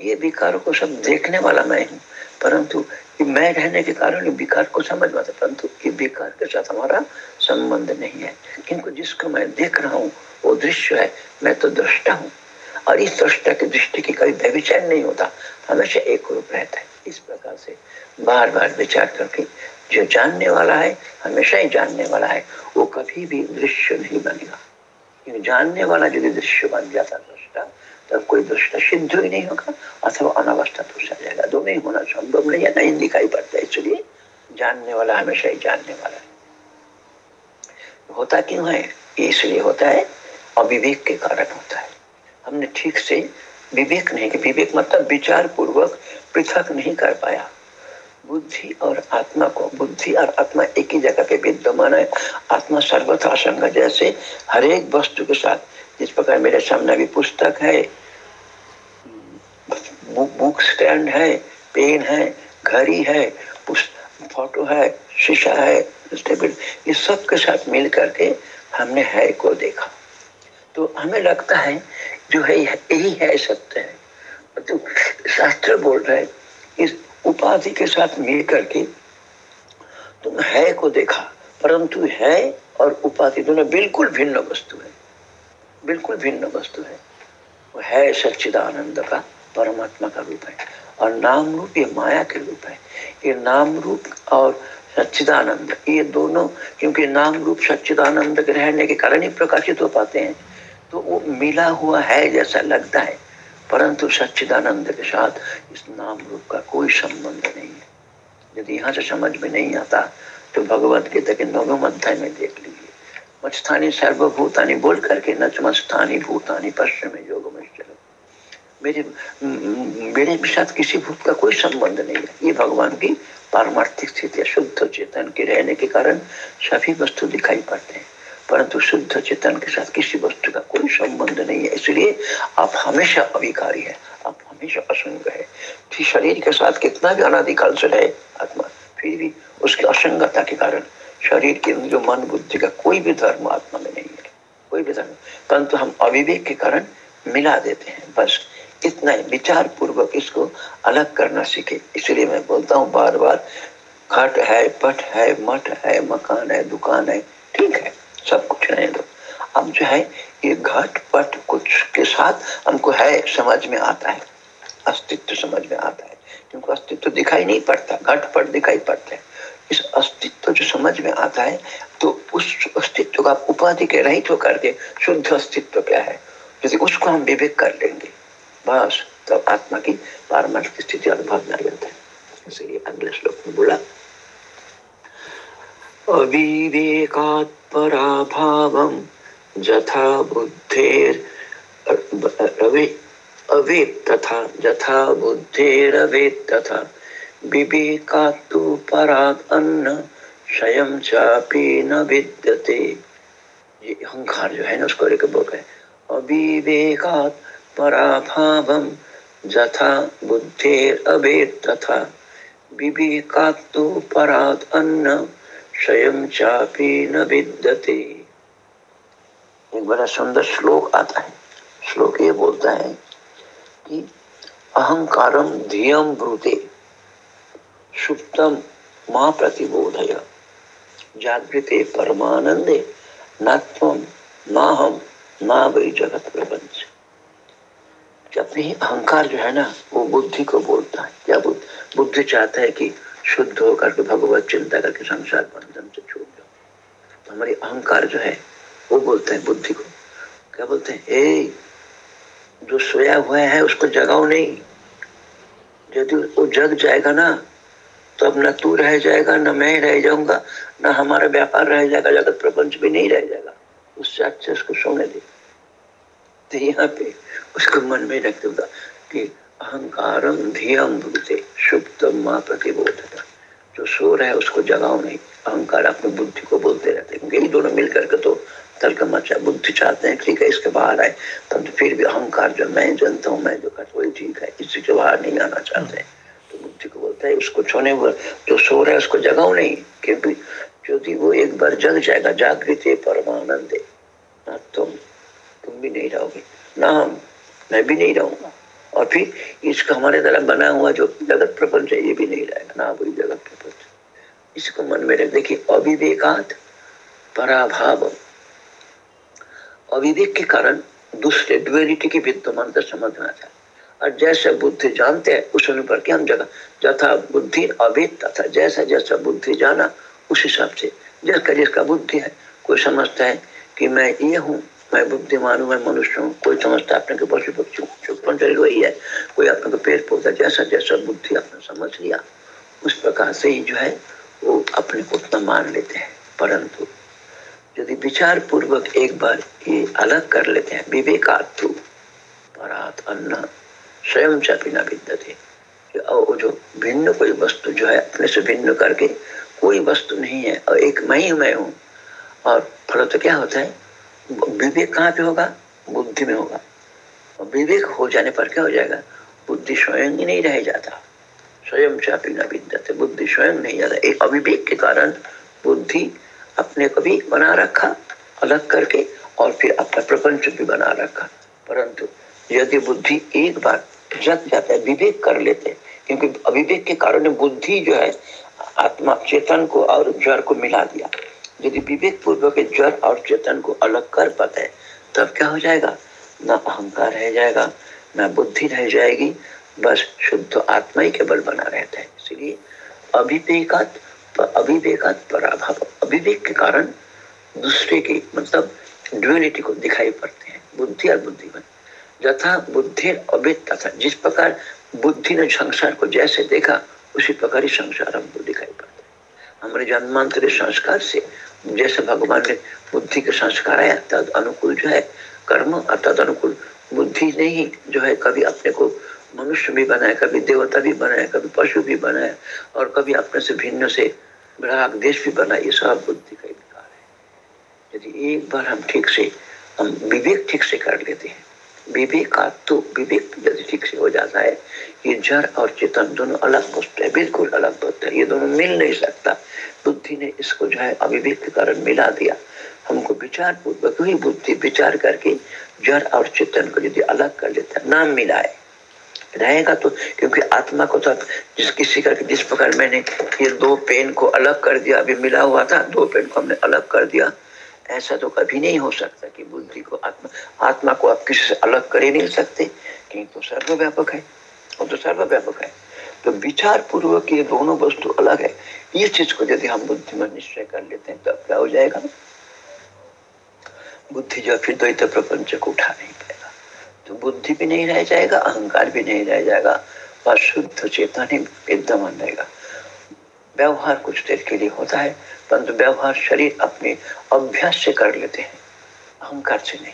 ये विकारों को सब देखने वाला मैं हूँ। परंतु मैं रहने के कारण विकार को समझ पाता परंतु ये विकार के साथ हमारा संबंध नहीं है। किंतु जिसको मैं देख रहा हूँ, वो दृश्य है, मैं तो दृष्टा हूँ। और इस दृष्टा की दृष्टि की कभी व्यविचार नहीं होता, हमेशा एक रूप रहता है। इस प्रकार से बार बार विचार करके जो जानने वाला है, हमेशा ही जानने वाला है, वो कभी भी दृश्य नहीं बनेगा। क्योंकि जानने वाला यदि दृश्य बन जाता दृष्टा, तब कोई दुष्ट सिद्ध ही नहीं होगा, अथवा अनावस्था तो जाएगा। दोनों ही होना संभव नहीं है, नहीं दिखाई पड़ता इसलिए जानने वाला हमेशा ही जानने वाला है। होता क्यों है? इसलिए होता है, अविवेक के कारण होता है। हमने ठीक से विवेक नहीं, कि विवेक मतलब विचार पूर्वक पृथक नहीं कर पाया। बुद्धि और आत्मा को, बुद्धि और आत्मा एक ही जगह पे विद्यमान है। आत्मा सर्वथा असंग जैसे हर एक वस्तु के साथ, जिस प्रकार मेरे सामने भी पुस्तक है बुक स्टैंड है, पेन है, घड़ी है फ़ोटो है, शीशा है, टेबल, ये सब के साथ मिल करके हमने है को देखा। तो हमें लगता है जो है यही है सत्य है। तो शास्त्र बोल रहे इस उपाधि के साथ मिल करके तुम है को देखा, परंतु है और उपाधि दोनों बिल्कुल भिन्न वस्तु है। बिल्कुल भिन्न वस्तु है। वो है सच्चिदानंद का, परमात्मा का रूप है और नाम रूप ये माया के रूप है। ये नाम रूप और सच्चिदानंद, ये दोनों, क्योंकि नाम रूप सच्चिदानंद के रहने के कारण ही प्रकाशित हो पाते हैं तो वो मिला हुआ है जैसा लगता है। परंतु सच्चिदानंद के साथ इस नाम रूप का कोई संबंध नहीं है। यदि यहाँ से समझ में नहीं आता तो भगवत गीता के नवम अध्याय में देख लीजिए। मत्स्थानी सर्वभूतानी बोल करके नचमस्थानी भूतानी पश्चिम योग में मेरे मेरे साथ किसी भूत का कोई संबंध नहीं है। ये भगवान की पारमार्थिक स्थिति शुद्ध चेतन के रहने के कारण सभी वस्तु दिखाई पड़ते हैं। परंतु शुद्ध चेतन के साथ किसी वस्तु का कोई संबंध नहीं है। इसलिए आप हमेशा अभिकारी है, आप हमेशा असंग है। फिर शरीर के साथ कितना भी अनाधिकाल से रहे, आत्मा, फिर भी उसकी असंगता के कारण शरीर के जो मन बुद्धि का कोई भी धर्म आत्मा में नहीं है, कोई भी धर्म। परंतु हम अविवेक के कारण मिला देते हैं, बस इतना ही। विचार पूर्वक इसको अलग करना सीखे। इसलिए मैं बोलता हूँ बार बार, खट है, पट है, मठ है, मकान है, दुकान है, ठीक है। सब कुछ रहने दो। अब जो है, ये घट पट कुछ के साथ हमको है, समझ में आता है। अस्तित्व समझ में आता है। क्योंकि अस्तित्व दिखाई नहीं पड़ता, घट पट दिखाई पड़ता है। इस अस्तित्व जो समझ में आता है तो उस अस्तित्व का उपाधि के रहित होकर के शुद्ध अस्तित्व क्या है? यदि उसको हम विवेक कर लेंगे, बस तब आत्मा की पारमार्थिक स्थिति अनुभव में आ जाता है। इसलिए अगले श्लोक में बोला अविवेकात् पराभावं यथा बुद्धेर तथा तथा अन्न स्वयं न विद्यते। ये अहंकार जो है ना, उसको लेकर बोल रहे अविवेकात् पराभावं यथा बुद्धेरवेत तथा विवेकात् तु अन्न स्वयं चापी न विद्यते। एक बड़ा सुंदर श्लोक आता है। श्लोक ये बोलता है कि अहंकारम धियम ब्रूते सुप्तम माँ प्रतिबोधय जागृते परमानंदे न तम ना हम ना वही जगत प्रपंच अपनी अहंकार जो है ना, वो बुद्धि को बोलता है। क्या बुद्धि बुद्धि चाहता है कि शुद्ध होकर के भगवत चिंता करके संसार बंधन से छूट जाओ तो हमारी अहंकार जो है, वो बोलते हैं बुद्धि को। क्या बोलते हैं? ए, जो सोया हुआ है, उसको जगाओ नहीं। यदि वो जग जाएगा ना तो अब न तू रह जाएगा, न मैं रह जाऊँगा, न हमारा व्यापार रह जाएगा, जगत प्रपंच भी नहीं रह जाएगा। उससे अच्छे उसको सोने दे। तो यहाँ पे उसको मन में रख दूँगा कि अहंकारम धियम भूते शुभ माँ प्रतिबोध जो सो रहा है, उसको जगाओ नहीं। अहंकार अपने बुद्धि को बोलते रहते क्योंकि दोनों मिलकर के तो तल मचा बुद्धि चाहते हैं, ठीक है, इसके बाहर आए परंतु तो फिर भी अहंकार जो मैं जानता हूँ, मैं जो कर वही ठीक है, इसी के बाहर नहीं आना चाहते तो बुद्धि को बोलता है, उसको छोने जो सो रहा है, उसको जगाओ नहीं। क्योंकि यदि वो एक बार जग जाएगा, जागृत परमानंद ना तुम तुम भी नहीं रहोगे। ना हम, मैं भी नहीं रहूँगा। और फिर इसका हमारे द्वारा बना हुआ जो जगत प्रपंच है, ये भी नहीं रहेगा ना वही जगत प्रपंच। इसको मन में रख, देखिए, अविवेकात पराभाव। अविवेक के कारण दूसरे ड्युअलिटी की विद्यमानता समझ में आता है और जैसे बुद्धि जानते हैं, उस अनुपर के हम जगह जथा बुद्धि अवेद तथा जैसा जैसा बुद्धि जाना, उस हिसाब से। जिसका जिसका बुद्धि है, कोई समझता है कि मैं ये हूँ मैं बुद्धिमान हूँ, मैं मनुष्य हूँ। कोई समझता अपने को पशु पक्षी चुपन शरीर वही है? कोई अपने को पेड़ पौधा जैसा जैसा बुद्धि अपने समझ लिया, उस प्रकार से ही जो है, वो अपने को उतना मान लेते हैं। परंतु यदि विचार पूर्वक एक बार ये अलग कर लेते हैं विवेकातु परात अन्न, स्वयं चापिना विद्यते जो भिन्न कोई वस्तु जो है, अपने से भिन्न करके कोई वस्तु नहीं है, और एक मैं ही मैं हूँ, और फल तो क्या होता है? विवेक कहाँ पे होगा? बुद्धि में होगा। विवेक हो जाने पर क्या हो जाएगा? बुद्धि स्वयं ही नहीं रह जाता। स्वयं चापी बुद्धि स्वयं नहीं जाता। एक अविवेक के कारण बुद्धि अपने को भी बना रखा, अलग करके, और फिर अपना प्रपंच भी बना रखा। परंतु यदि बुद्धि एक बार जग जाता है, विवेक कर लेते क्योंकि अविवेक के कारण बुद्धि जो है, आत्मा चेतन को और जड़ को मिला दिया। यदि विवेक पूर्वक जड़ और चेतन को अलग कर पाते तब क्या हो जाएगा? ना अहंकार रह जाएगा, ना बुद्धि रह जाएगी, बस शुद्ध आत्मा ही केवल बना रहता है। इसलिए अभिवेकात अभिवेकात पराभाव अभिवेक के कारण दूसरे की मतलब ड्युअलिटी को दिखाई पड़ते हैं, बुद्धि और बुद्धिमान। यथा बुद्धि अभित तथा जिस प्रकार बुद्धि ने संसार को जैसे देखा, उसी प्रकार ही संसार हमको दिखाई पड़ता हमारे जन्मांतर संस्कार से। जैसे भगवान ने बुद्धि के संस्कार आया तद अनुकूल जो है कर्म तद अनुकूल बुद्धि ने ही जो है, कभी अपने को मनुष्य भी बनाया कभी देवता भी बनाया कभी पशु भी बनाया और कभी अपने से भिन्न से ग्राहक देश भी बनाया ये सब बुद्धि का विकार है। यदि एक बार हम ठीक से, हम विवेक ठीक से कर लेते हैं विवेक का तो विवेक यदि ठीक से हो जाता है ये जड़ और चेतन, दोनों अलग वस्तु है, बिल्कुल अलग वस्तु है। ये दोनों मिल नहीं सकता। बुद्धि ने इसको जो है अविवेक के कारण मिला दिया। हमको विचार पूर्वक ही बुद्धि विचार करके जड़ और चेतन को यदि अलग कर लेता नाम मिलाए। रहेगा तो क्योंकि आत्मा को तो जिस किसी का, जिस प्रकार मैंने ये दो पेन को अलग कर दिया, अभी मिला हुआ था, दो पेन को हमने अलग कर दिया, ऐसा तो कभी नहीं हो सकता कि बुद्धि को आत्मा आत्मा को आप किसी से अलग कर ही नहीं सकते, क्योंकि तो सर्वव्यापक है। वो तो सर्वव्यापक है। तो विचार पूर्वक ये दोनों वस्तु अलग है। ये चीज़ को यदि हम बुद्धि में निश्चय कर लेते हैं तो अब क्या हो जाएगा? बुद्धि जो फिर द्वैत प्रपंच को उठा नहीं पाएगा। तो बुद्धि भी नहीं रह जाएगा, अहंकार भी नहीं रह जाएगा, और शुद्ध चेतन ही विद्यमान रहेगा व्यवहार कुछ देर के लिए होता है, परंतु व्यवहार शरीर अपने अभ्यास से कर लेते हैं। अहंकार से नहीं।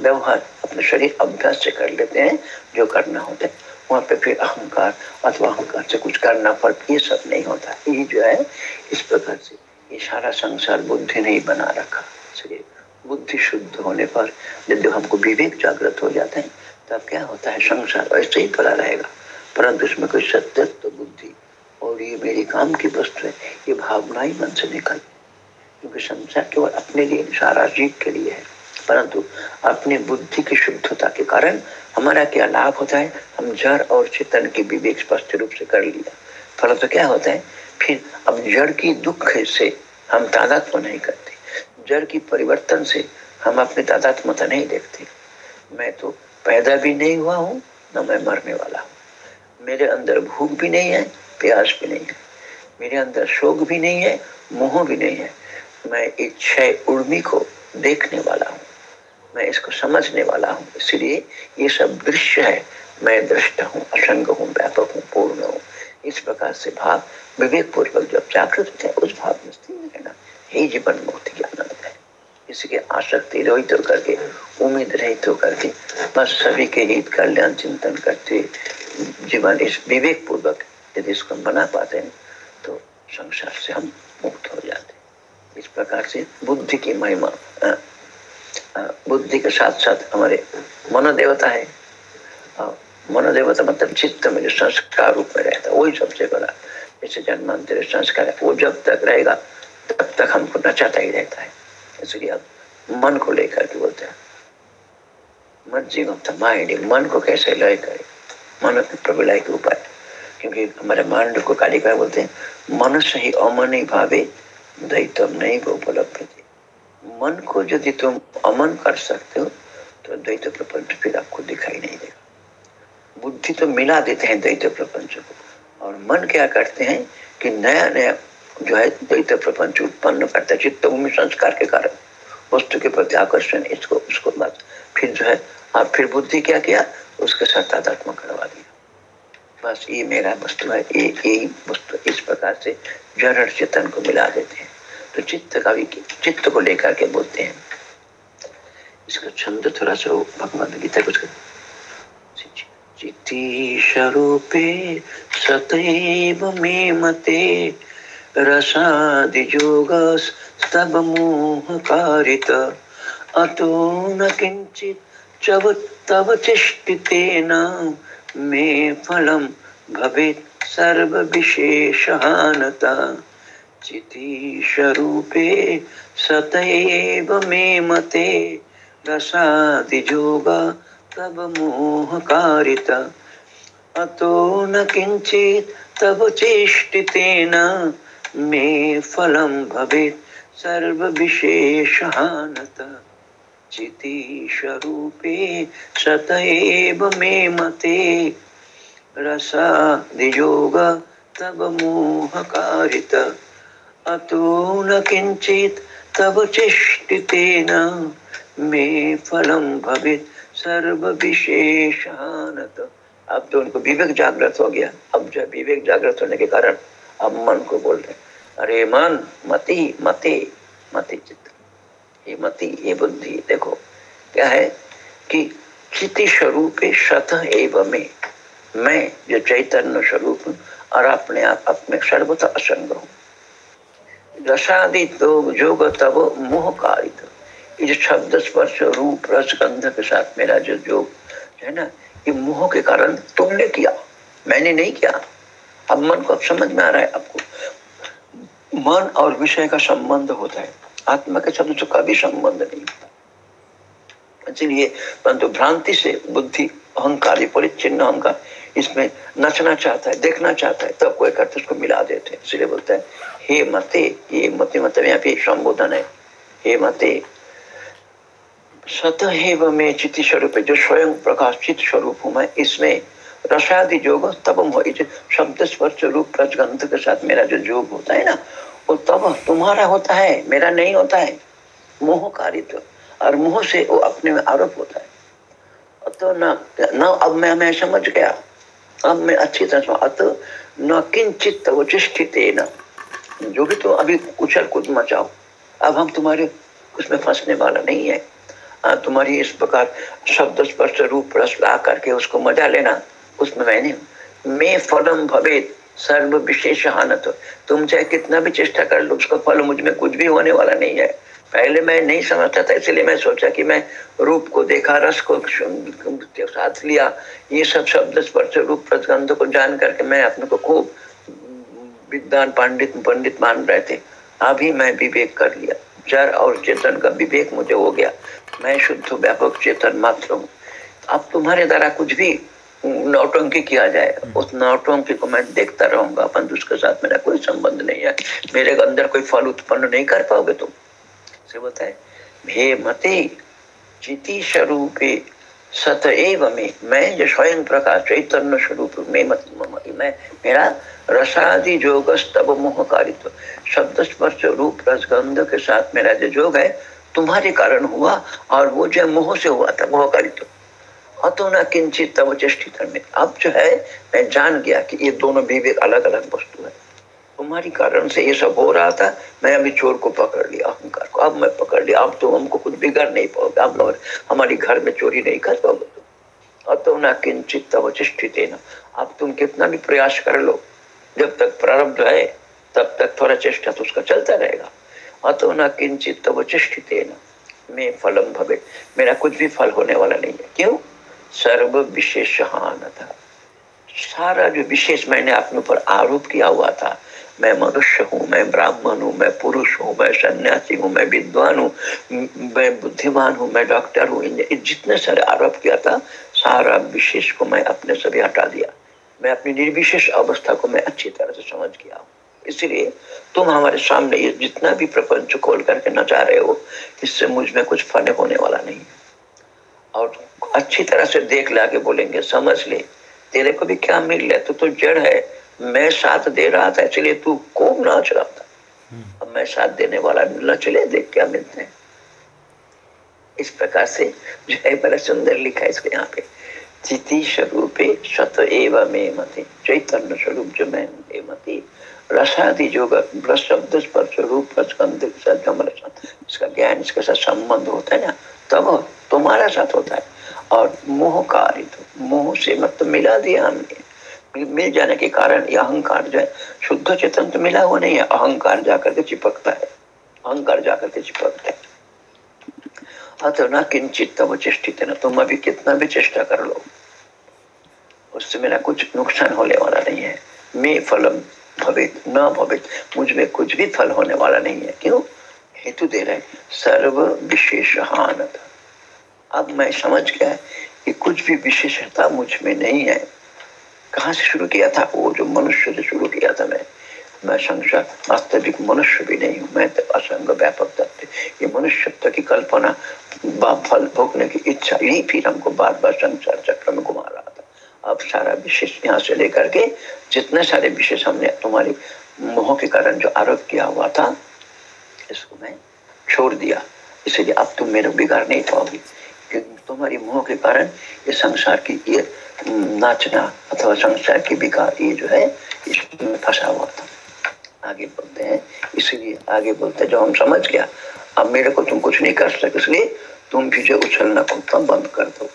व्यवहार अपने शरीर अभ्यास से कर लेते हैं, जो करना होता है। वहाँ पे फिर अहंकार अथवा अहंकार से कुछ करना पर ये सब नहीं होता। ये जो है, इस प्रकार से ये सारा संसार बुद्धि नहीं बना रखा। इसलिए बुद्धि शुद्ध होने पर यदि हमको विवेक जागृत हो जाते हैं, तब क्या होता है, संसार ऐसे ही पड़ा रहेगा। परंतु उसमें कोई सत्यत्व बुद्धि और ये मेरे काम की वस्तु है, ये भावना ही मन से निकल। क्योंकि संसार केवल अपने लिए, सारा जीव के लिए है। परंतु अपने बुद्धि की शुद्धता के कारण हमारा क्या लाभ होता है? हम जड़ और चेतन के विवेक स्पष्ट रूप से कर लिया। फल तो क्या होता है? फिर अब जड़ की दुख से हम तादात्म नहीं करते। जड़ की परिवर्तन से हम अपने तादात्मता नहीं देखते। मैं तो पैदा भी नहीं हुआ हूँ, न मैं मरने वाला हूँ। मेरे अंदर भूख भी नहीं है, प्यास भी नहीं है। मेरे अंदर शोक भी नहीं है, मोह भी नहीं है। मैं इच्छा उर्मी को देखने वाला हूँ। मैं इसको समझने वाला हूँ। इसलिए ये सब दृश्य है। मैं दृष्ट हूँ, असंग हूँ, व्यापक हूँ, पूर्ण हूँ। इस प्रकार से भाव विवेक पूर्वक जब जागृत होते हैं, उस भाव में स्थिर रहना ही जीवन मुक्ति आनंद है। इसके आसक्ति रहित होकर के, उम्मीद रहित होकर के, बस सभी के हित, कल्याण, चिंतन करते जीवन इस विवेक पूर्वक यदि इसको बना पाते हैं तो संसार से हम मुक्त हो जाते इस प्रकार से बुद्धि की महिमा बुद्धि के साथ साथ हमारे मनोदेवता है। मनोदेवता मतलब चित्त में जो संस्कार रूप में रहता है, वही सबसे बड़ा। जैसे जन्मांतर संस्कार है, वो जब तक रहेगा, तब तक हमको नचाता ही रहता है। इसलिए अब मन को लेकर के बोलते हैं। मत जीवन माइंड मन को कैसे लय करे? मन प्रबलय के उपाय क्योंकि हमारे मांड को कालिका बोलते हैं, मनुष्य ही अमन ही भावे दैतम नहीं उपलब्ध मन को यदि तुम अमन कर सकते हो तो द्वैत प्रपंच फिर आपको दिखाई नहीं देगा। बुद्धि तो मिला देते हैं द्वैत प्रपंच को। और मन क्या करते हैं कि नया नया जो है द्वैत प्रपंच उत्पन्न करता है, चित्त भूमि संस्कार के कारण। वस्तु के प्रति आकर्षण, इसको, उसको बाद फिर जो है आप फिर बुद्धि क्या किया? उसके साथ तादात्म करवा दिया। बस ये मेरा वस्तु है, ये यही वस्तु इस प्रकार से जड़ चेतन को मिला देते हैं। तो चित्त का भी चित्त को लेकर के बोलते हैं। इसका छंद थोड़ा सा भगवत गीता कुछ चिति स्वरूपे सतैव मे मते रसादियोगस्तव मोहकारित। अतो न किञ्चित् चव तव चेष्टितेन मे फलं भवेत् सर्वविशेषहानता। चितीशरूपे सतैव मे मते रसादियोग तब मोहकारित। अतो न किंचित तब चेष्टितेन मे फलम भवेत् सर्व विशेष हानत चिति सतएव मे मते रसादियोग तब मोहकारित। अतो न चेष्टितेन मे फलम भवेत् सर्व विशेषानत अब तो उनको विवेक जागृत हो गया। अब जो विवेक जागृत होने के कारण अब मन को बोल रहे अरे मन, मति मति मति चित्त। ये मति, ये बुद्धि, देखो, क्या है कि चिति स्वरूप शत एवं में मैं जो चैतन्य स्वरूप और अपने आप, अपने सर्वथा असंग हूँ। कारित ये शब्द स्पर्श रूप रस गंध के साथ मेरा जो है ना, ये मोह के कारण तुमने किया। मैंने नहीं किया। अब मन को अब समझ में आ रहा है आपको। मन और विषय का संबंध होता है। आत्मा के शब्द से कभी संबंध नहीं होता। इसलिए परंतु भ्रांति से बुद्धि, अहंकार परिचिन्न अहंकार, इसमें नचना चाहता है, देखना चाहता है, तब कोई करते उसको मिला देते हैं। इसलिए बोलता है हे मते ये मते मतलब यहाँ पे संबोधन है। हे मते, सतहेव में चिति स्वरूप जो स्वयं प्रकाश प्रकाशित स्वरूप हूँ मैं, इसमें रसादि योग तब शब्द स्पर्श रूप रसगंध के साथ मेरा जो योग होता है ना, वो तब तुम्हारा होता है, मेरा नहीं होता है। मोह कारित और मोह से वो अपने में आरोप होता है। तो न न, अब मैं मैं समझ गया। अब मैं अच्छी तरह अत न किंचित वो चिष्ठित न। जो भी तो अभी उछल कूद मचाओ। अब हम तुम्हारे उसमें फंसने वाला नहीं है। तुम्हारी इस प्रकार शब्द स्पर्श रूप रस ला करके उसको मज़ा लेना, उसमें मैंने मैं फलम भवे सर्व विशेष हानत। तुम चाहे कितना भी चेष्टा कर लो, उसका फल मुझमें कुछ भी होने वाला नहीं है। पहले मैं नहीं समझता था, इसलिए मैं सोचा कि मैं रूप को देखा, रस को साथ लिया। ये सब शब्द स्पर्श रूप प्रसगंध को जान करके मैं अपने को खूब विद्वान पंडित पंडित मान रहे थे। अभी मैं विवेक कर लिया। जड़ और चेतन का विवेक मुझे हो गया। मैं शुद्ध, व्यापक चेतन मात्र हूँ। अब तुम्हारे द्वारा कुछ भी नौटंकी किया जाए। उस नौटंकी को मैं देखता रहूँगा। अपन उसके साथ मेरा कोई संबंध नहीं है। मेरे अंदर कोई फल उत्पन्न नहीं कर पाओगे तुम। से बताए भे मते, चिति स्वरूप सत एव में। मैं जो स्वयं प्रकाश चैतन्य स्वरूप में मत मैं मेरा रसादि जोग स्तब मोह कारित्व शब्द स्पर्श रूप रसगंध के साथ मेरा जो जोग है, तुम्हारे कारण हुआ और वो जो मोह से हुआ था मोह कारित्व अतो न किंचित तब चेष्टित में अब जो है, मैं जान गया कि ये दोनों विवेक अलग अलग वस्तु है। तुम्हारी कारण से ये सब हो रहा था, मैं अभी चोर को पकड़ लिया, अहंकार को। अब मैं पकड़ लिया, अब तुम हमको कुछ बिगड़ नहीं पाओगे। अब हमारी घर में चोरी नहीं कर पाओगे तुम। अतो न किंचित तब चेष्टित अब तुम कितना भी प्रयास कर लो जब तक प्रारब्ध है, तब तक थोड़ा चेष्टा तो उसका चलता रहेगा। अतो न किंचित तब चेष्टित न मैं फलम भवे मेरा कुछ भी फल होने वाला नहीं है। क्यों? सर्व विशेष था सारा जो विशेष मैंने अपने ऊपर आरोप किया हुआ था, मैं मनुष्य हूँ, मैं ब्राह्मण हूँ, मैं पुरुष हूँ, मैं सन्यासी हूँ, मैं विद्वान हूँ, मैं बुद्धिमान हूँ, मैं डॉक्टर हूँ जितने सारे आरोप किया था, सारा विशेष को मैं अपने से भी हटा दिया। मैं अपनी निर्विशेष अवस्था को मैं अच्छी तरह से समझ गया हूँ। इसलिए तुम हमारे सामने ये जितना भी प्रपंच खोल करके नचा रहे हो इससे मुझमें कुछ फने होने वाला नहीं है। और अच्छी तरह से देख ला के बोलेंगे समझ ले तेरे को भी क्या मिल रहा तो, तो जड़ है। मैं साथ दे रहा था इसलिए तू खूब नाच रहा था। हम्म। अब मैं साथ देने वाला न चले देख क्या मिलते हैं। इस प्रकार से जो है बड़ा सुंदर लिखा है इसको यहाँ पे। स्वरूपे एवं में चैतन्य स्वरूप जो मैं रसादि शब्द स्पर्श रूप इसका ज्ञान इसके साथ संबंध होता है ना, तब तुम्हारा साथ होता है। और मोह कारित मोह से मत मिला दिया हमने। मिल जाने के कारण ये अहंकार जो है, शुद्ध चेतन तो मिला हुआ नहीं है, अहंकार जाकर के चिपकता है। अहंकार जाकर के चिपकता है। अतः न किंचित तब चेष्टित न तुम अभी कितना भी चेष्टा कर लो। उससे मेरा कुछ नुकसान होने वाला नहीं है। मैं फलम भवित, न भवित, मुझमें कुछ भी फल होने वाला नहीं है। क्यों? हेतु दे रहे सर्व विशेष हान अब मैं समझ गया कि कुछ भी विशेषता मुझमें नहीं है। कहा से शुरू किया था? वो जो मनुष्य से शुरू किया था मैं। मैं संसार वास्तविक मनुष्य भी नहीं हूँ। मैं तो असंग व्यापक तत्व। ये मनुष्यत्व की कल्पना फल भोगने की इच्छा, यही फिर हमको बार बार संसार चक्र में घुमा रहा था। अब सारा विशेष यहाँ से लेकर के जितने सारे विशेष हमने तुम्हारी मोह के कारण जो आरोप किया हुआ था, इसको मैं छोड़ दिया। इसलिए अब तुम मेरे बिगाड़ नहीं पाओगी। तुम्हारी मोह के कारण ये संसार की ये नाचना अथवा संसार की बिगाड़, ये जो है, इसमें फंसा हुआ था। आगे बोलते हैं। इसलिए आगे बोलते हैं। जो हम समझ गया, अब मेरे को तुम कुछ नहीं कर सकते, इसलिए तुम भी जो उछलना कूदना बंद कर दो।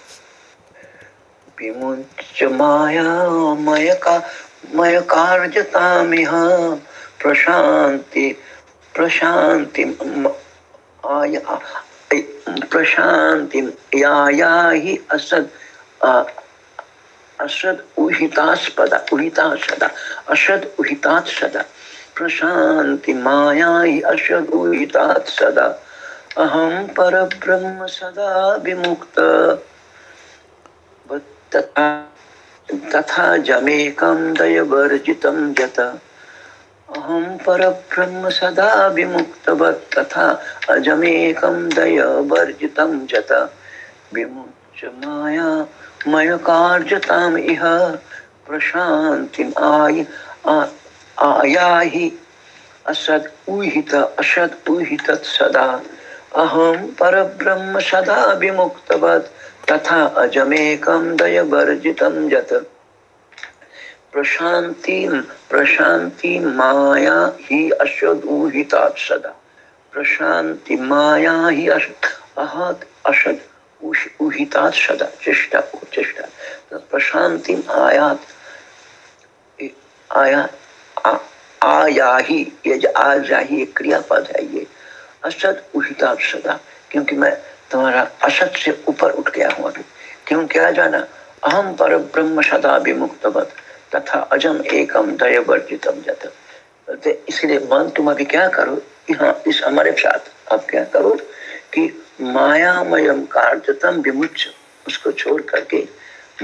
विमुच माया मय का मय कार्यतामिह प्रशांति प्रशांति प्रशांति या ही असद असद उहितास्पदा उहितासदा असद सदा प्रशांति माया ही असद सदा। अहम पर ब्रह्म सदा विमुक्त। तथा तथा जमेकं दयवर्जितं जत अहम पर ब्रह्म सदा विमुक्तवत् तथा अजमेकं दयवर्जितं जत विमुच्य माया मय मयकार्जताम इह। प्रशांति आय आयाहि असद उहित असद उहित सदा। अहम पर ब्रह्म सदा विमुक्तवत्, तथा अजमेकं दयवर्जितं जत प्रशांति प्रशांति माया ही असद उहितात सदा। प्रशांति माया ही अहत असद उहितात सदा। चेष्टा चेष्टा। प्रशांति आयात। आया ये आ क्रियापद है ये। असत उहितात सदा, क्योंकि मैं तुम्हारा असत से ऊपर उठ गया हूँ अभी। क्यों क्या जाना? अहम पर ब्रह्म सदा विमुक्त तथा अजम एकम दय तो इसलिए मन तुम अभी क्या करो? यहाँ इस हमारे साथ अब क्या करो कि मायामयम कार्यतम विमुच उसको छोड़ करके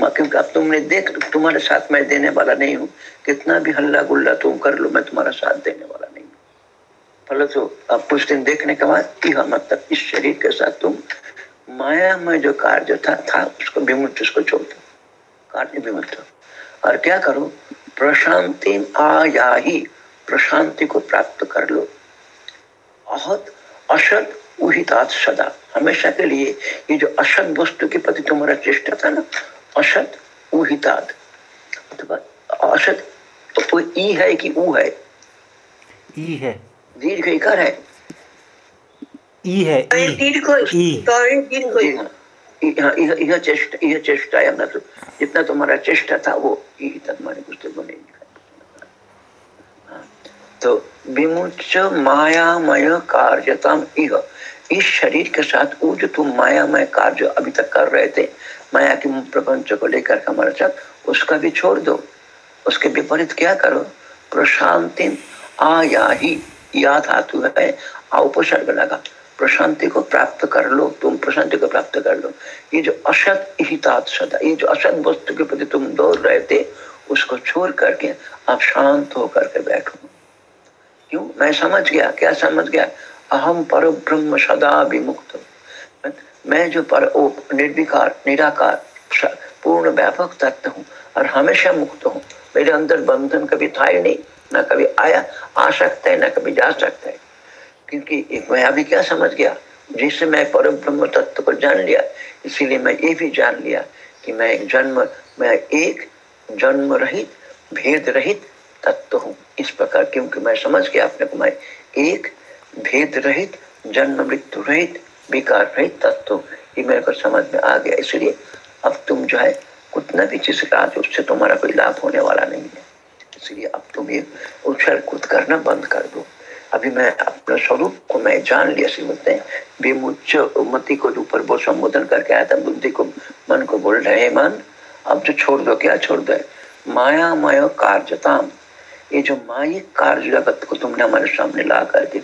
क्योंकि अब तुमने देख, तुम्हारे साथ मैं देने वाला नहीं हूँ। कितना भी हल्ला गुल्ला तुम कर लो, मैं तुम्हारा साथ देने वाला नहीं हूँ। तो अब कुछ दिन देखने के बाद यह मतलब इस शरीर के साथ तुम माया में जो कार्य था था, उसको विमुच उसको छोड़ दो। कार्य विमुच और क्या करो? प्रशांति आया ही, प्रशांति को प्राप्त कर लो। अहत असत उहितात सदा। हमेशा के लिए ये जो असत वस्तु के प्रति तुम्हारा चेष्टा था ना असत उहितात अथवा असत तो ई है कि ऊ है? ई है। दीर्घ इकार है? ई है ई। यह चेष्टा यह चेष्टा है मतलब जितना तुम्हारा चेष्टा था वो ई तुम्हारे पुस्तक में नहीं। तो विमुच मायामय कार्यतम इह। इस शरीर के साथ वो जो तुम मायामय कार्य अभी तक कर रहे थे। माया के प्रपंच को लेकर हमारे साथ उसका भी छोड़ दो। उसके विपरीत क्या करो? प्रशांति आया ही, या धातु है उपसर्ग लगा प्रशांति को प्राप्त कर लो तुम, प्रशांति को प्राप्त कर लो। ये जो असत हितात सदा, ये जो असत वस्तु के प्रति तुम दौड़ रहे थे, उसको छोड़ करके आप शांत होकर के बैठो। क्यों? मैं समझ गया, क्या समझ गया? अहम पर ब्रह्म सदा विमुक्त मैं जो पर निर्विकार, निराकार पूर्ण व्यापक तत्व हूँ और हमेशा मुक्त हूँ। मेरे अंदर बंधन कभी था ही नहीं, ना कभी आया, आ सकता है, ना कभी जा सकता है। क्योंकि मैं अभी क्या समझ गया? जिससे मैं परम ब्रह्म तत्व को जान लिया, इसीलिए मैं ये भी जान लिया कि मैं एक जन्म, मैं एक जन्म रहित भेद रहित तत्व हूँ। इस प्रकार, क्योंकि मैं समझ गया अपने को, मैं एक भेद रहित जन्म मृत्यु रहित विकार रहित तत्व ये मेरे को समझ में आ गया। इसलिए अब तुम जो है कितना भी चीज़ आज उससे तुम्हारा कोई लाभ होने वाला नहीं है। इसलिए अब तुम ये उछल कूद करना बंद कर दो। अभी मैं अपने स्वरूप को मैं जान लिया हैं विमुच मति को ऊपर वो संबोधन करके आया था, बुद्धि को, मन को बोल रहे मन, अब जो छोड़ दो, क्या छोड़ दो? माया मय कार्यताम। ये जो माइक कार्य जगत को तुमने हमारे सामने ला करके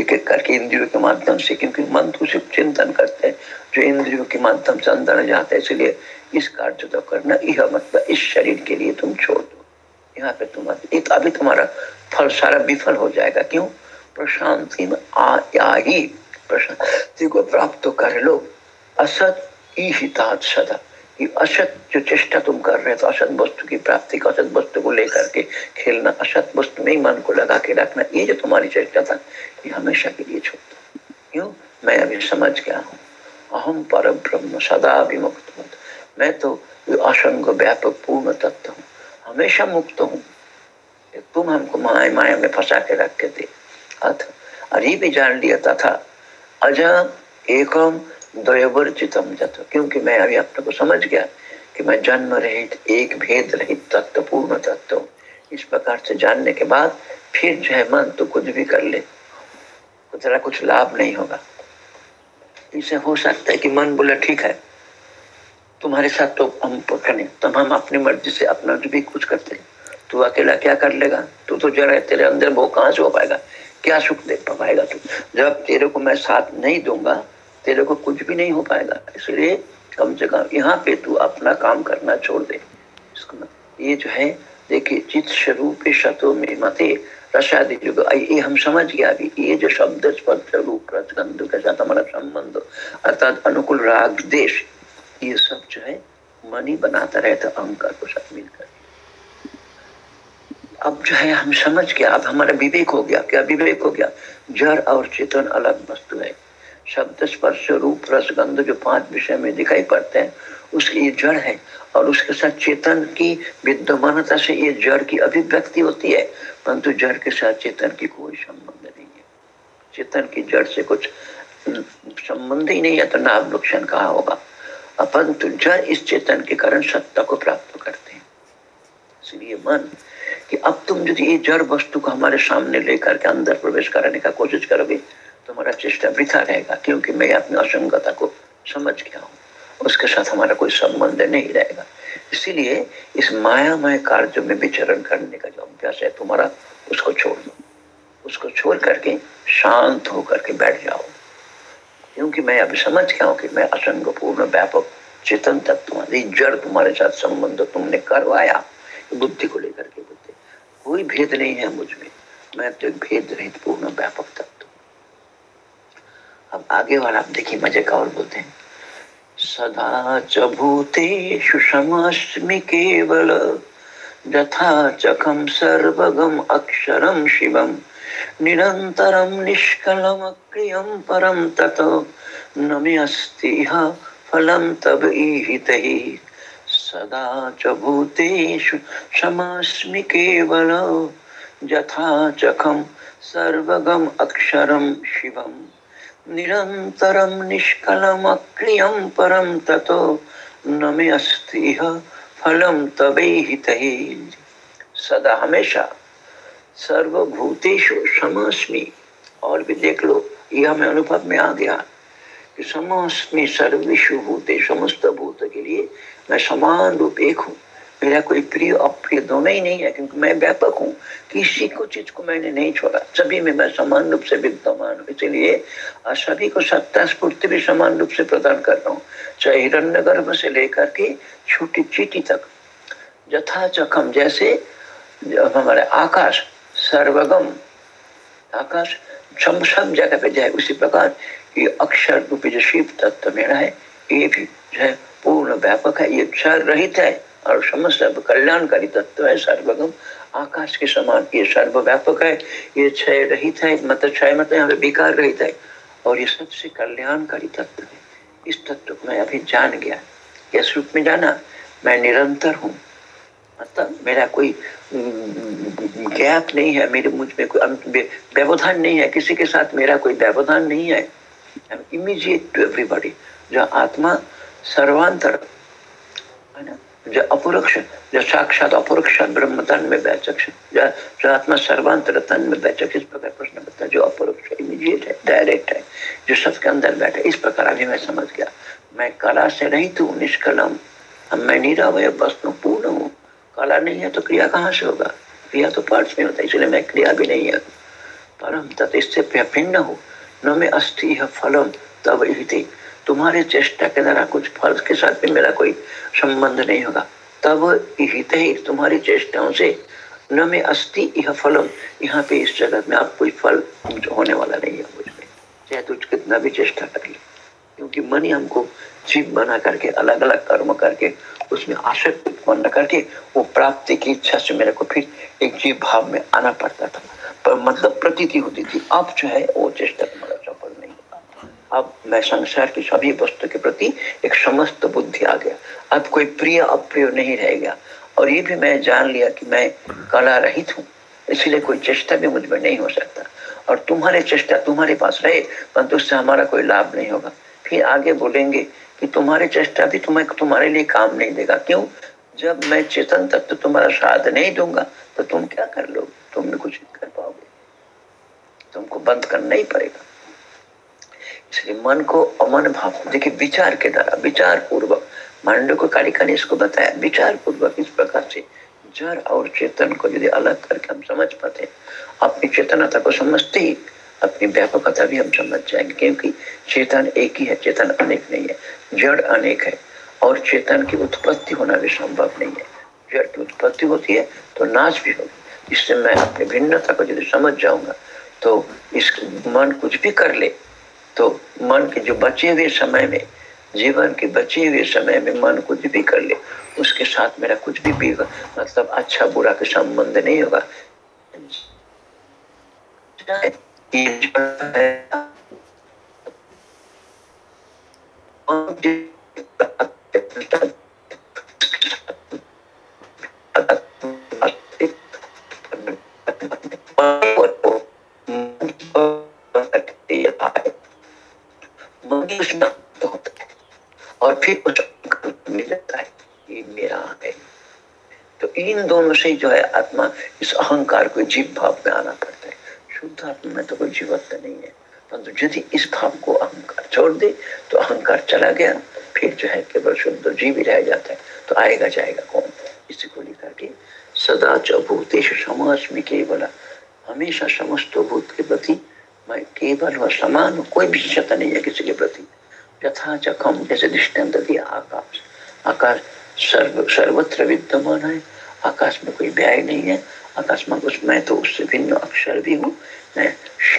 एक एक करके इंद्रियों के माध्यम से, क्योंकि मन तो सिर्फ़ चिंतन करते हैं, जो इंद्रियों के माध्यम से अंदर जाते हैं, इसलिए इस कार्य तो करना यह मतलब इस शरीर के लिए तुम छोड़ दो। यहाँ पे तुम एक अभी तुम्हारा फल सारा विफल हो जाएगा। क्यों? प्रशांति में आ ही प्रशांति को प्राप्त कर लो। असत हितात सदा। कि असत जो चेष्टा तुम कर रहे हो तो असत वस्तु की प्राप्ति का, असत वस्तु को लेकर के खेलना, असत वस्तु में ही मन को लगा के रखना, ये जो तुम्हारी चेष्टा था, ये हमेशा के लिए छोड़ क्यों? मैं अभी समझ गया हूँ। अहम पर ब्रह्म सदा विमुक्त मैं तो असंग व्यापक पूर्ण तत्व हूँ। हमेशा मुक्त हूँ। तुम हमको माया माया में फंसा के रखे थे अथ और भी जान लिया था अजम एकम द्वयवर्जितम जत। क्योंकि मैं अभी अपने को समझ गया कि मैं जन्म रहित एक भेद रहित तत्व पूर्ण तत्व इस प्रकार से जानने के बाद फिर जो है मन तो कुछ भी कर ले। तो तेरा कुछ लाभ नहीं होगा। इसे हो सकता है कि मन बोले, ठीक है, तुम्हारे साथ तो हम करें तब हम अपनी मर्ज़ी से अपना जो भी कुछ करते हैं, तू अकेला क्या कर लेगा? तू तो जरा तेरे अंदर वो कहाँ से हो पाएगा? क्या सुख दे पाएगा तू? जब तेरे को मैं साथ नहीं दूँगा तेरे को कुछ भी नहीं हो पाएगा। इसलिए कम से कम यहाँ पे तू अपना काम करना छोड़ दे। ये जो है, देखिए चित स्वरूप शतो में मते रसादि युग। ये हम समझ गया अभी ये जो शब्द स्पर्श रूप, रसगंध के साथ हमारा संबंध, अर्थात अनुकूल राग, देश, ये सब जो है मनी बनाता रहता अहंकार को साथ मिलकर। अब जो है, हम समझ गया अब हमारा विवेक हो गया, क्या विवेक हो गया? जड़ और चेतन अलग वस्तु है। शब्द स्पर्श रूप रसगंध जो पाँच विषय में दिखाई पड़ते हैं। उसकी ये जड़ है और उसके साथ चेतन की विद्यमानता से ये जड़ की अभिव्यक्ति होती है। परंतु जड़ के साथ चेतन की कोई संबंध नहीं है। चेतन की जड़ से कुछ संबंध ही नहीं है तो नाम नुकसान कहा होगा? परंतु जड़ इस चेतन के कारण सत्ता को प्राप्त करते हैं। इसलिए मन कि अब तुम यदि ये जड़ वस्तु को हमारे सामने लेकर के अंदर प्रवेश कराने का कोशिश करोगे तो हमारा चेष्टा वृथा रहेगा, क्योंकि मैं अपनी असंगता को समझ गया हूँ। उसके साथ हमारा कोई संबंध नहीं रहेगा। इसीलिए इस मायामय कार्य में विचरण करने का जो अभ्यास है तुम्हारा, उसको छोड़ दो। उसको छोड़ करके शांत होकर के बैठ जाओ। क्योंकि मैं अभी समझ गया हूँ कि मैं असंग पूर्ण व्यापक, चेतन तत्व जड़ तुम्हारे साथ संबंध तुमने करवाया, बुद्धि को लेकर के बुद्धि कोई भेद नहीं है मुझमें। मैं तो एक भेद रहित पूर्ण, व्यापक तत्व अब आगे वाला आप देखिए मज़े का और बोलते हैं। सदा च भूतेषु समस्मि केवल यथा चखम सर्वगम अक्षरम शिवम निरन्तरं निष्कलमक्रियं परं ततो न अस्ति फलं तब ईहितैः सदा च भूतेषु समास्मि केवल यथा चखं सर्वगम अक्षरं शिवं निरन्तरं निष्कलमक्रियं परं ततो न मे अस्ति फलं तबैहितैः सदा हमेशा सर्वभूतेषु समस्मी। और भी देख लो ये हमें अनुभव में आ गया। कि समस्मी सर्विशु भूते, समस्त भूत के लिए मैं समान रूप एक हूँ। मेरा कोई प्रिय अप्रिय दोनों ही नहीं है, क्योंकि मैं व्यापक हूँ। किसी को चीज़ को मैंने नहीं छोड़ा। सभी में मैं समान रूप से विद्यमान हूँ। इसलिए सभी को सत्ता स्फूर्ति भी समान रूप से प्रदान कर रहा हूँ। चाहे हिरण्य गर्भ से लेकर के छोटी चीटी तक। यथा चखम जैसे हमारे आकाश, सर्वगम, आकाश सब सब जगह पे जाए, उसी प्रकार ये अक्षर रूपी जो शिव तत्व मेरा है, ये भी जो है पूर्ण व्यापक है, ये क्षर रहित है। और समस्त कल्याणकारी तत्व है, सर्वगम आकाश के समान, ये सर्वव्यापक है, ये क्षय रहित है मतलब क्षय मतलब यहाँ पे विकार रहित है, और ये सबसे कल्याणकारी तत्व है। इस तत्व को मैं अभी जान गया। इस रूप में जाना, मैं निरंतर हूँ। मतलब मेरा कोई गैप नहीं है, मेरे मुझमें कोई व्यवधान नहीं है, किसी के साथ मेरा कोई व्यवधान नहीं है। इमीजिएट टू एवरीबॉडी जो आत्मा सर्वांतर, है ना अपरोक्ष जो साक्षात अपरोक्ष ब्रह्म तन में बैचक आत्मा सर्वांतर तन में बैचक इस प्रकार प्रश्न बता जो अपरोक्ष इमीडिएट है डायरेक्ट है जो सबके अंदर बैठे इस प्रकार अभी मैं समझ गया मैं कला से रहित हूँ निष्कलम मैं निरावय वस्तु पूर्ण हूँ कला नहीं है तो क्रिया कहाँ से होगा क्रिया तो पार्ट में होता इसलिए मैं क्रिया भी नहीं है परम तत् इससे भिन्न हो न में अस्थि फलम तब ही तुम्हारे चेष्टा के द्वारा कुछ फल के साथ भी मेरा कोई संबंध नहीं होगा। तब हित ही तुम्हारी चेष्टाओं से न में अस्थि यह फलम। यहाँ पे इस जगत में आप कोई फल होने वाला नहीं है मुझमें। चाहे तुझ कितना भी चेष्टा कर ले, क्योंकि मन ही हमको जीव बना करके अलग अलग कर्म करके, उसमें आसक्ति उत्पन्न करके, वो प्राप्ति की इच्छा से मेरे को फिर एक जीव भाव में आना पड़ता था। पर मतलब प्रतीति होती थी अब जो है वो चेष्टा तुम्हारा सफल नहीं होता अब मैं संसार की सभी वस्तु के प्रति एक समस्त बुद्धि आ गया। अब कोई प्रिय, अप्रिय नहीं रह गया। और ये भी मैं जान लिया कि मैं कला रहित हूँ। इसलिए कोई चेष्टा भी मुझमें नहीं हो सकता। और तुम्हारे चेष्टा तुम्हारे पास रहे, परंतु उससे हमारा कोई लाभ नहीं होगा। फिर आगे बोलेंगे कि तुम्हारे चेष्टा भी तुम्हें तुम्हारे लिए काम नहीं देगा। क्यों? जब मैं चेतन तत्व तो तुम्हारा साथ नहीं दूँगा तो तुम क्या कर लो तुम भी कुछ कर पाओगे। तुमको बंद करना ही पड़ेगा। इसलिए मन को अमन भाव, देखिए विचार के द्वारा विचार पूर्वक मांडव को कारिका ने इसको बताया विचार पूर्वक इस प्रकार से जड़ और चेतन को यदि अलग करके हम समझ पाते अपनी चेतनता को समझते ही अपनी व्यापकता भी हम समझ जाएँगे, क्योंकि चेतन एक ही है, चेतन अनेक नहीं है, जड़ अनेक है, और चेतन की उत्पत्ति होना भी संभव नहीं है। जड़ की उत्पत्ति होती है तो नाश भी होगी। इससे मैं अपनी भिन्नता को यदि समझ जाऊँगा तो इस मन कुछ भी कर ले तो मन के जो बचे हुए समय में जीवन के बचे हुए समय में मन कुछ भी कर ले उसके साथ मेरा कुछ भी, भी मतलब अच्छा बुरा का संबंध नहीं होगा और फिर कुछ मिल जाता है ये मेरा है। तो इन दोनों से जो है आत्मा, इस अहंकार को जीव भाव में आना पड़ता है। शुद्ध आत्मा में तो कोई जीवत्व नहीं है। परंतु यदि इस भाव को अहंकार छोड़ दे तो अहंकार चला गया, फिर जो है केवल शुद्ध जीव ही रह जाता है। तो आएगा, जाएगा कौन? इसी को लेकर के सदा चूतेश समाज में केवल हमेशा समस्त भूत के प्रति मैं केवल व समान हूँ कोई विशेषता नहीं है किसी के प्रति। यथा चखम जैसे दृष्टांत दिया, आकाश। आकाश सर्व, सर्वत्र विद्यमान है। आकाश में कोई व्याय नहीं है। आकाश में कुछ मैं तो उससे भिन्न अक्षर भी हूँ। मैं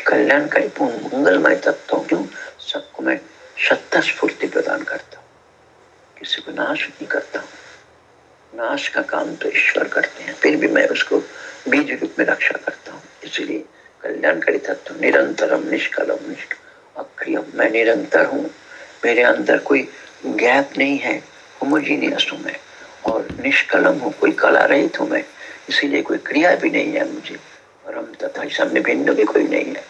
कल्याणकारी, पूर्ण मंगलमय तत्व क्यों? सबको मैं सत्ता स्फूर्ति प्रदान करता हूँ। किसी को नाश नहीं करता नाश का काम तो ईश्वर करते हैं। फिर भी मैं उसको बीज रूप में रक्षा करता हूँ। इसलिए कल्याणकारी तत्व, निरंतरम, निष्कलम निष्कल अक्रियम। मैं निरंतर हूँ। मेरे अंदर कोई गैप नहीं है होमोजीनियस हूँ मैं। और निष्कलम हूँ, कोई कला रहित हूँ मैं। इसीलिए कोई क्रिया भी नहीं है मुझे। परम तथा सब भिन्न भी कोई नहीं है।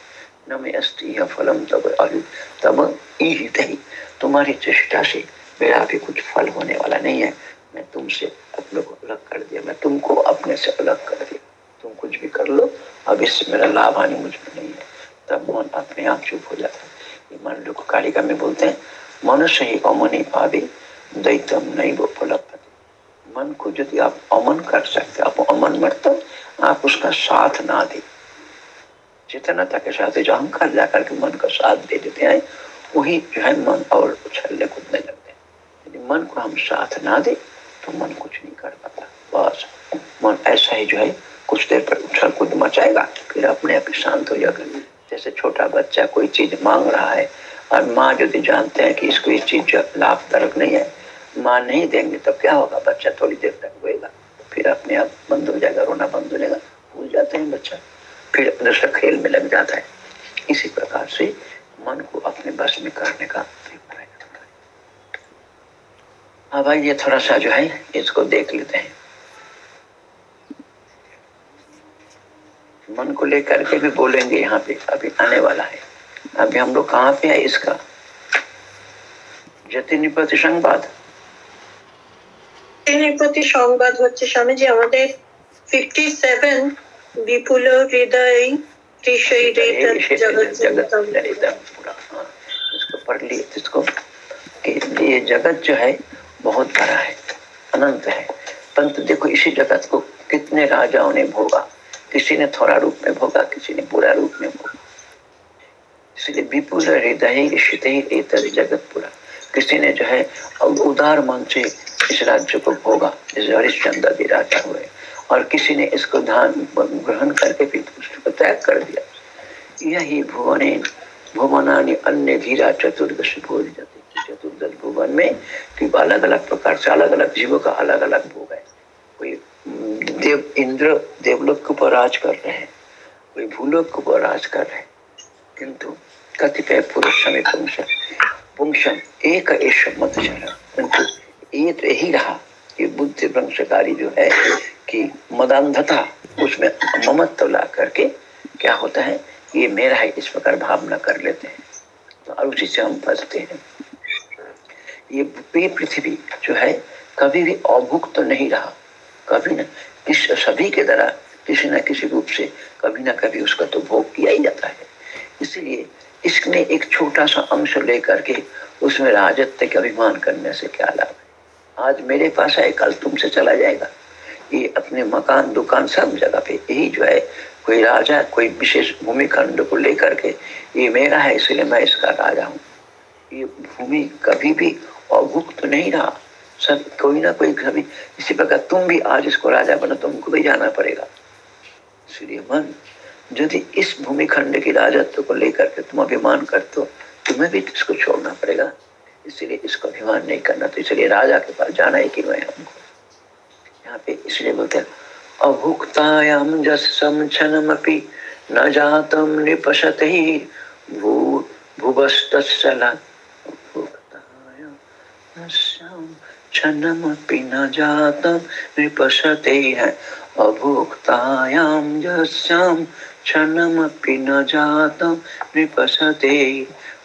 न में अस्थि या फलम तब अयु तब ईहित ही तुम्हारी चेष्टा से मेरा भी कुछ फल होने वाला नहीं है। मैं तुमसे अपने को अलग कर दिया। मैं तुमको अपने से अलग कर दिया। तुम कुछ भी कर लो, अब इससे मेरा लाभ आने मुझ पर नहीं है। तब मन अपने आप चुप हो जाता है। मन लोग कारिका में बोलते हैं, मनुष्य ही अमन पावे दैतम नहीं वो उपलब्ध मन को यदि आप अमन कर सकते आप अमन मतलब आप उसका साथ ना दे। चेतनता के साथ जो अहंकार जाकर के मन का साथ दे देते हैं, वही जो है मन और उछलने कूदने लगते हैं। यदि मन को हम साथ ना दे तो मन कुछ नहीं कर पाता। बस, मन ऐसा ही जो है कुछ देर पर उछल कूद मचाएगा फिर अपने आप शांत हो जाएगा। जैसे छोटा बच्चा कोई चीज़ मांग रहा है, और माँ यदि जानते हैं कि इसको ये चीज़ लाभदायक नहीं है, माँ नहीं देंगे, तब क्या होगा? बच्चा थोड़ी देर तक रोएगा, फिर अपने आप बंद हो जाएगा, रोना बंद हो जाएगा, भूल जाते हैं बच्चा। फिर दूसरा खेल में लग जाता है। इसी प्रकार से मन को अपने बस में करने का हाँ भाई, ये थोड़ा सा जो है, इसको देख लेते हैं। मन को लेकर के भी बोलेंगे यहाँ पे अभी आने वाला है अभी हम लोग कहाँ पे है इसका জতিনিপতি সংবাদ জতিনিপতি সংবাদ হচ্ছে স্বামীজি আমাদের ফিফটি সেভেন বিপুল হৃদয় इसको पढ़ लिए इसको कि ये जगत जो है बहुत बड़ा है अनंत है परंतु देखो इसी जगत को कितने राजाओं ने भोगा किसी ने थोड़ा रूप में भोगा, किसी ने पूरा रूप में भोगा। इसलिए विपुल हृदय जगत पूरा। किसी ने जो है उदार मन से इस राज्य को भोगा, जैसे हरिश्चंद्र भी राजा हुए। और किसी ने इसको धान ग्रहण करके भी उसको त्याग कर दिया। यही भुवने, भुवनानी अन्य धीरा चतुर्दश भोज जाते चतुर्दश भुवन में कि अलग अलग प्रकार से अलग अलग जीवों का अलग अलग भोग है। कोई देव, इंद्र देवलोक के राज कर रहे हैं, कोई भूलोक के राज कर रहे हैं। किंतु कतिपय पुरुष समय पुंसम एक मत किंतु ये तो यही रहा कि बुद्धि भ्रंशकारी जो है कि मदांधता उसमें ममत्व ला करके क्या होता है, ये मेरा है इस प्रकार भावना कर लेते हैं। तो और उसी से हम फंसते हैं। ये पृथ्वी जो है कभी भी अभुक्त तो नहीं रहा। कभी ना किस सभी के द्वारा किसी न किसी रूप से कभी ना कभी उसका तो भोग किया ही जाता है। इसलिए इसमें एक छोटा सा अंश लेकर के उसमें राजत्व के अभिमान करने से क्या लाभ है? आज मेरे पास है कल तुमसे चला जाएगा। ये अपने मकान, दुकान सब जगह पे यही जो है, कोई राजा, कोई विशेष भूमि खंड को लेकर के ये मेरा है, इसलिए मैं इसका राजा हूँ। ये भूमि कभी भी अभुक्त नहीं रहा। सब कोई ना कोई कभी इसी प्रकार तुम भी आज इसको राजा बनो, तुमको भी जाना पड़ेगा। इसलिए मन यदि इस भूमि खंड की राजत्व को लेकर के तुम अभिमान करते हो, तुम्हें भी इसको छोड़ना पड़ेगा। इसलिए इसको अभिमान नहीं करना तो इसलिए राजा के पास जाना ही क्यों है हमको? यहाँ पे इसलिए बोलते हैं अभुक्तायाम जसम क्षणमपि न जातम निपशत ही भू भुवस्तला क्षणमपि न जात है। अभोक्तायाम जस्याम क्षणमपि न जातं नृपसते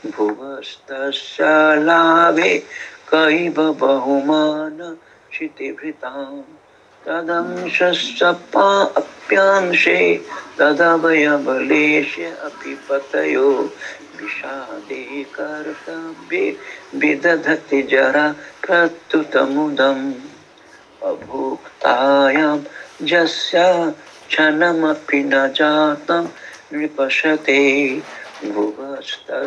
भुवस्त लाभे कई बहुमान क्षितिभृताम् तदंशस्सपाप्यांशे तदवयबलेश अपि पतयो विषादे कर्तव्ये विदधति जरा प्रत्युतमुदम्। अभुक्तायां जस्य क्षणमपि न जातं नृपशते भुवस्तस्यालाभे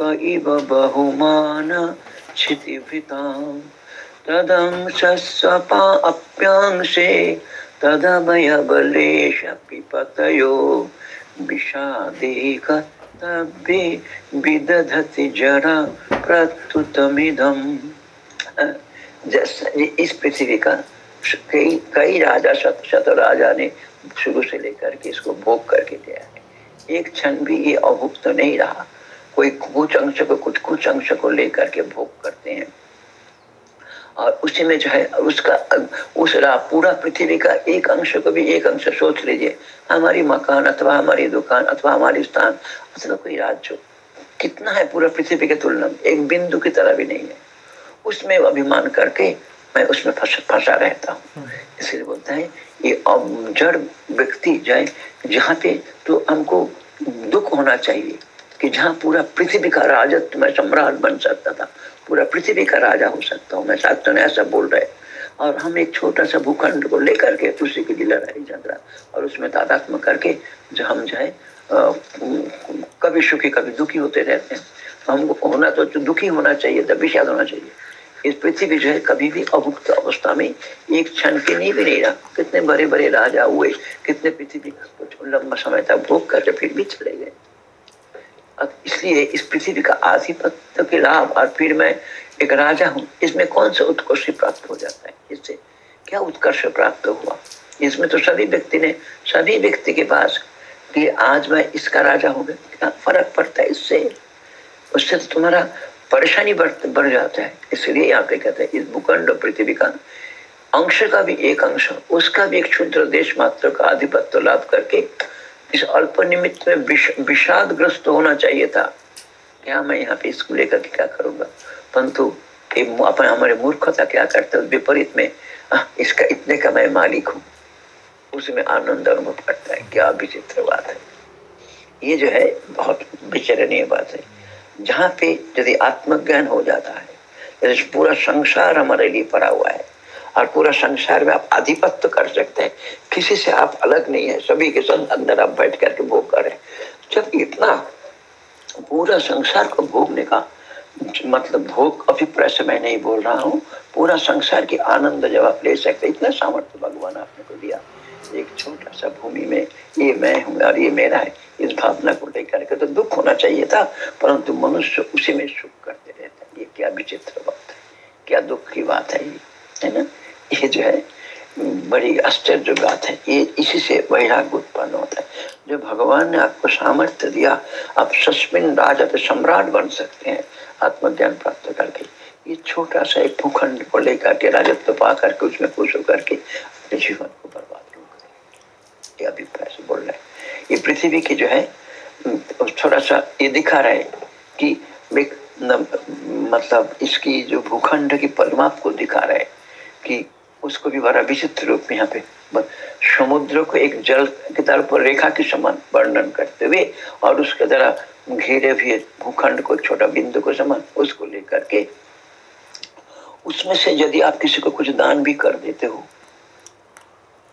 कैव बहुमान क्षितिभृताम् तदंशस्वपाप्यांशे तदभयबलेशपि पतयो विषादे कर्तव्ये विदधति जरा प्रत्युतमिदम्। इस पृथ्वी का कई कई राजा, शत शत राजा ने शुरू से लेकर के इसको भोग करके दिया है। एक क्षण भी ये अभुक्त तो नहीं रहा। कोई कुछ अंश को कुछ कुछ अंश को लेकर के भोग करते हैं। और उसी में जो है उसका, उस पूरा पृथ्वी का एक अंश को भी एक अंश सोच लीजिए। हमारी मकान अथवा हमारी दुकान अथवा हमारी स्थान अथवा कोई राज्य कितना है पूरा पृथ्वी के तुलना में? एक बिंदु की तरह भी नहीं है। उसमें अभिमान करके मैं उसमें फंसा रहता हूँ। इसलिए बोलता है, ये जड़ व्यक्ति जाए, जहाँ पे तो हमको दुख होना चाहिए कि जहाँ पूरा पृथ्वी का राजत्व मैं सम्राट बन सकता था। पूरा पृथ्वी का राजा हो सकता हूँ, मैं शास्त्र ने ऐसा बोल रहे और हम एक छोटा सा भूखंड को लेकर के उसी की लीला रही झगड़ा और उसमें तादात्म करके जो हम जाए कभी सुखी, कभी दुखी होते रहते हैं। हमको होना तो दुखी होना चाहिए तब विषाद होना चाहिए। इस पृथ्वी जो है, कभी भी अभुक्त अवस्था में एक क्षण के नहीं भी नहीं रहा। कितने बड़े बड़े राजा हुए, कितने पृथ्वी लंबा समय तक भोग करके फिर भी चले गए। इसलिए इस पृथ्वी का आधिपत्य के लाभ और फिर मैं एक राजा हूँ। इसमें कौन सा उत्कर्ष प्राप्त हो जाता है? इससे क्या उत्कर्ष प्राप्त हुआ? इसमें तो सभी व्यक्ति ने, सभी व्यक्ति के पास कि आज मैं इसका राजा हो। गया क्या फ़र्क पड़ता है इससे? उससे तो तुम्हारा परेशानी बढ़ बढ़ जाता है। इसलिए यहाँ पे कहते हैं, इस भूखंड पृथ्वी का अंश का भी एक अंश, उसका भी एक क्षुद्र देश मात्र का आधिपत्य लाभ करके इस अल्प निमित्त में विषाद ग्रस्त होना चाहिए था। क्या मैं यहाँ पे इसको लेकर क्या करूँगा? परंतु अपने हमारे मूर्खता क्या करते विपरीत में आ, इसका इतने का मैं मालिक हूँ। उसमें आनंद अनुभव करता है। क्या विचित्र बात है। ये जो है बहुत विचरणीय बात है। जहाँ पे यदि आत्मज्ञान हो जाता है यदि पूरा संसार हमारे लिए पड़ा हुआ है और पूरा संसार में आप आधिपत्य कर सकते हैं। किसी से आप अलग नहीं है। सभी के संग अंदर आप बैठ करके भोग करें जब इतना पूरा संसार को भोगने का मतलब भोग अभिप्राय से मैं नहीं बोल रहा हूँ, पूरा संसार की आनंद जब आप ले सकते इतना सामर्थ्य भगवान आपने को दिया। एक छोटा सा भूमि में ये मैं हूँ और ये मेरा है। इस भावना को लेकर के तो दुख होना चाहिए था, परंतु मनुष्य उसी में सुख करते रहते हैं। ये क्या विचित्र बात है। क्या दुख की बात है ये। है ना? ये जो है, बड़ी आश्चर्य बात है। ये इसी से वैराग्य उत्पन्न होता है। जो भगवान ने आपको सामर्थ्य दिया, आप सस्मिन राजा तो सम्राट बन सकते हैं, आत्मज्ञान प्राप्त करके। ये छोटा सा एक भूखंड को लेकर के, राजत्व पा करके, उसमें खुश होकर के अपने जीवन को बर्बाद करें ये अभिप्राय से बोल रहे हैं। ये पृथ्वी की जो है थोड़ा सा ये दिखा रहे कि मतलब इसकी जो भूखंड की परिमाप को दिखा रहे कि उसको भी बड़ा विचित्र रूप में यहाँ पे समुद्र को एक जल की तरह पर रेखा के समान वर्णन करते हुए और उसके द्वारा घेरे हुए भूखंड को, छोटा बिंदु को समान उसको लेकर के उसमें से यदि आप किसी को कुछ दान भी कर देते हो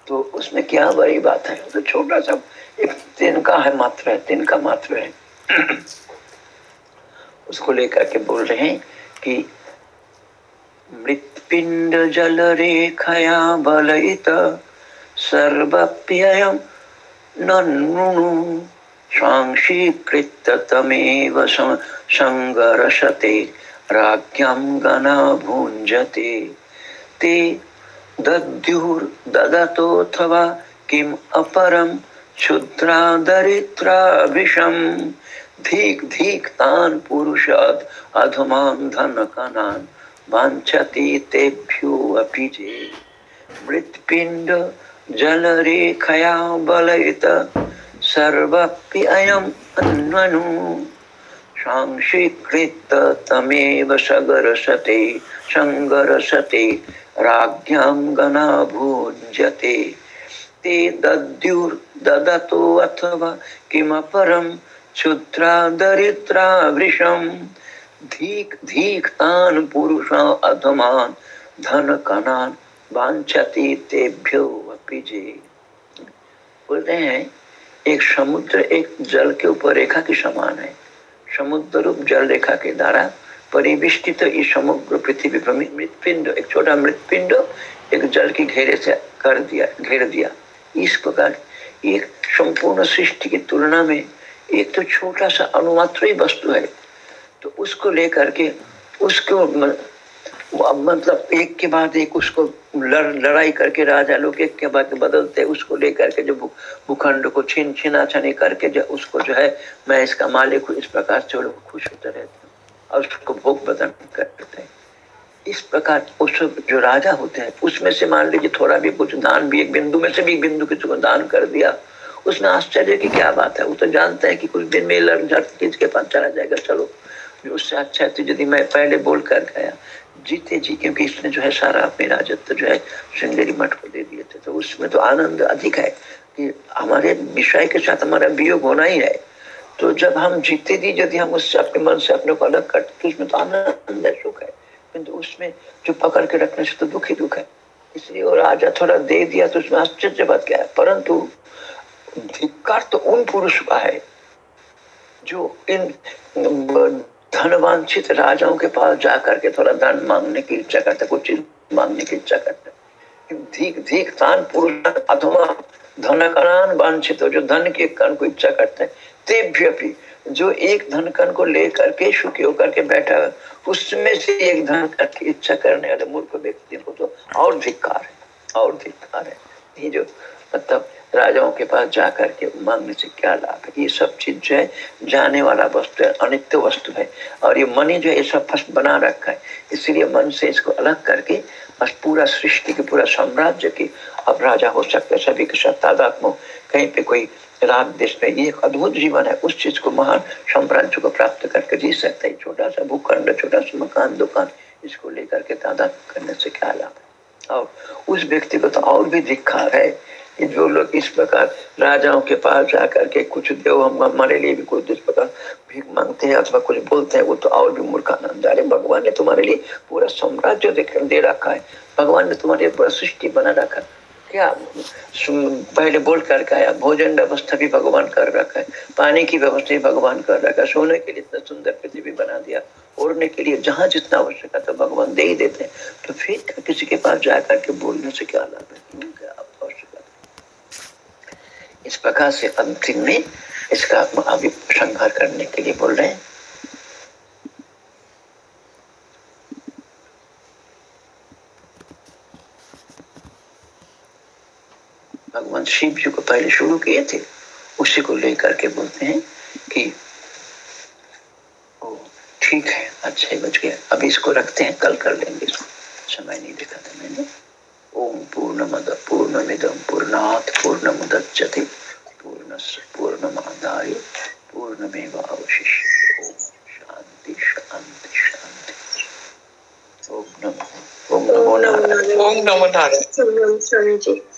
तो उसमें क्या बड़ी बात है? तो छोटा सा एक तिनका है मात्र है तिनका मात्र है। उसको लेकर के बोल रहे हैं कि मृत्पिंड जल रेखया बलयित सर्वप्ययम ननु सांशीकृत्य तमेव संगरसते, राज्ञं गणा भुञ्जते ते दद्युर्ददतोऽथवा किम् अपरं क्षुद्रा दरिद्रा धीक् धीक् तान् पुरुषात् अधमान् धनकनान् वाञ्छति तेभ्यो अपि मृत्पिण्ड जलरेखया बलयित, सर्वपि अयम् अन्वनु। सांशीकृत तमेव सगरसते सङ्गरसते राज्ञां गणा भोज्यते ते दद्युर्ददतो अथवा किमपरं क्षुद्रा दरिद्रा धीक् धीक् तान् पुरुषा अधमान्, धन कणान् वांछति तेभ्यो अपि जे। बोलते हैं, एक समुद्र, एक जल के ऊपर रेखा के समान है। समुद्र रूप जल रेखा के द्वारा परिविष्टित तो इस समुद्र, पृथ्वी पर मृतपिंड एक छोटा मृतपिंड एक जल की घेरे से कर दिया, घेर दिया। इस प्रकार एक संपूर्ण सृष्टि की तुलना में एक तो छोटा सा अनुमात्र वस्तु है। तो उसको लेकर के उसको मतलब एक के बाद एक उसको लड़, लड़ाई करके राजा लोग एक के बाद बदलते, उसको लेकर के जो भूखंड को छीन छीना छनी करके जो, उसको जो है, मैं इसका मालिक हूँ, इस प्रकार से लोग खुश होते रहते हैं और उसको भोग बदन करते हैं। इस प्रकार उस जो राजा होते हैं, उसमें से मान लीजिए थोड़ा भी कुछ दान भी, एक बिंदु में से भी बिंदु किसी को दान कर दिया, उसमें आश्चर्य की क्या बात है? वो तो जानता है कि कुछ दिन में लड़, झट के पास चला जाएगा? चलो उससे अच्छा है तो यदि मैं पहले बोल कर गया, जीते जी, क्योंकि इसने जो है सारा अपने राजत्व जो है श्रृंगेरी मठ को दे दिए थे तो उसमें तो आनंद अधिक है कि हमारे विषय के साथ हमारा वियोग होना ही है। तो जब हम जीते दी यदि हम उससे अपने मन से अपने को अलग करते तो उसमें तो आनंद है, सुख है। किंतु उसमें जो पकड़ के रखने से तो दुख ही दुख है। इसलिए वो राजा थोड़ा दे दिया तो उसमें आश्चर्य बात क्या है? परंतु धिक्कार तो उन पुरुष का है, जो इन धनवांछित राजाओं के पास जाकर के थोड़ा धन मांगने की इच्छा करते, कुछ चीज़ मांगने की इच्छा करते। धीक धीक तान पुरुष अथवा धन कणान वांछित जो धन के कण को इच्छा करते। हैं तेभ्य जो एक धन कण को लेकर के सुखी होकर के बैठा है उसमें से एक धन कण की इच्छा करने वाले मूर्ख व्यक्ति को तो और धिक्कार है, और धिक्कार है। ये जो मतलब राजाओं के पास जाकर के मांगने से क्या लाभ है? ये सब चीज़ जो है, जाने वाला वस्तु है, अनित्य वस्तु है। और ये मन जो है सब फ़र्स्ट बना रखा है। इसलिए मन से इसको अलग करके, बस पूरा सृष्टि के, पूरा साम्राज्य की अब राजा हो सकते सभी के साथ तादात्म कहीं पे कोई राग देश में ये अद्भुत जीवन है, उस चीज़ को महान साम्राज्य को प्राप्त करके जी सकता है। छोटा सा भूखंड छोटा सा मकान, दुकान, इसको लेकर के तादाद करने से क्या लाभ है? और उस व्यक्ति को तो और भी दिखा है। कि जो लोग इस प्रकार राजाओं के पास जाकर के कुछ देव हम हमारे लिए भी कुछ प्रकार भीख मांगते हैं अथवा कुछ बोलते हैं, वो तो और भी मूर्खानंद अरे भगवान ने तुम्हारे लिए पूरा साम्राज्य दे रखा है। भगवान ने तुम्हारे लिए पूरा सृष्टि बना रखा है। क्या पहले बोल कर आया, भोजन व्यवस्था भी भगवान कर रखा है। पानी की व्यवस्था भी भगवान कर रखा है। सोने के लिए इतना सुंदर पृथ्वी बना दिया। ओढ़ने के लिए जहाँ जितना आवश्यक है तो भगवान दे ही देते हैं। तो फिर किसी के पास जाकर के बोलने से क्या लाभ है? इस प्रकार से अंतिम में इसका अभी करने के लिए बोल रहे हैं। भगवान शिव जी को पहले शुरू किए थे, उसी को लेकर के बोलते हैं कि ठीक है अच्छा ही बच गया। अभी इसको रखते हैं, कल कर लेंगे इसको। समय नहीं देखा था मैंने। ओम पूर्ण मद पूर्ण मिदम पूर्णात पूर्ण मुदच्यते पूर्ण पूर्णमादाय पूर्णमेवावशिष्य ओम शांति शांति शांति ओम नमो। ओम नमो नारायण। ओम नमो नारायण।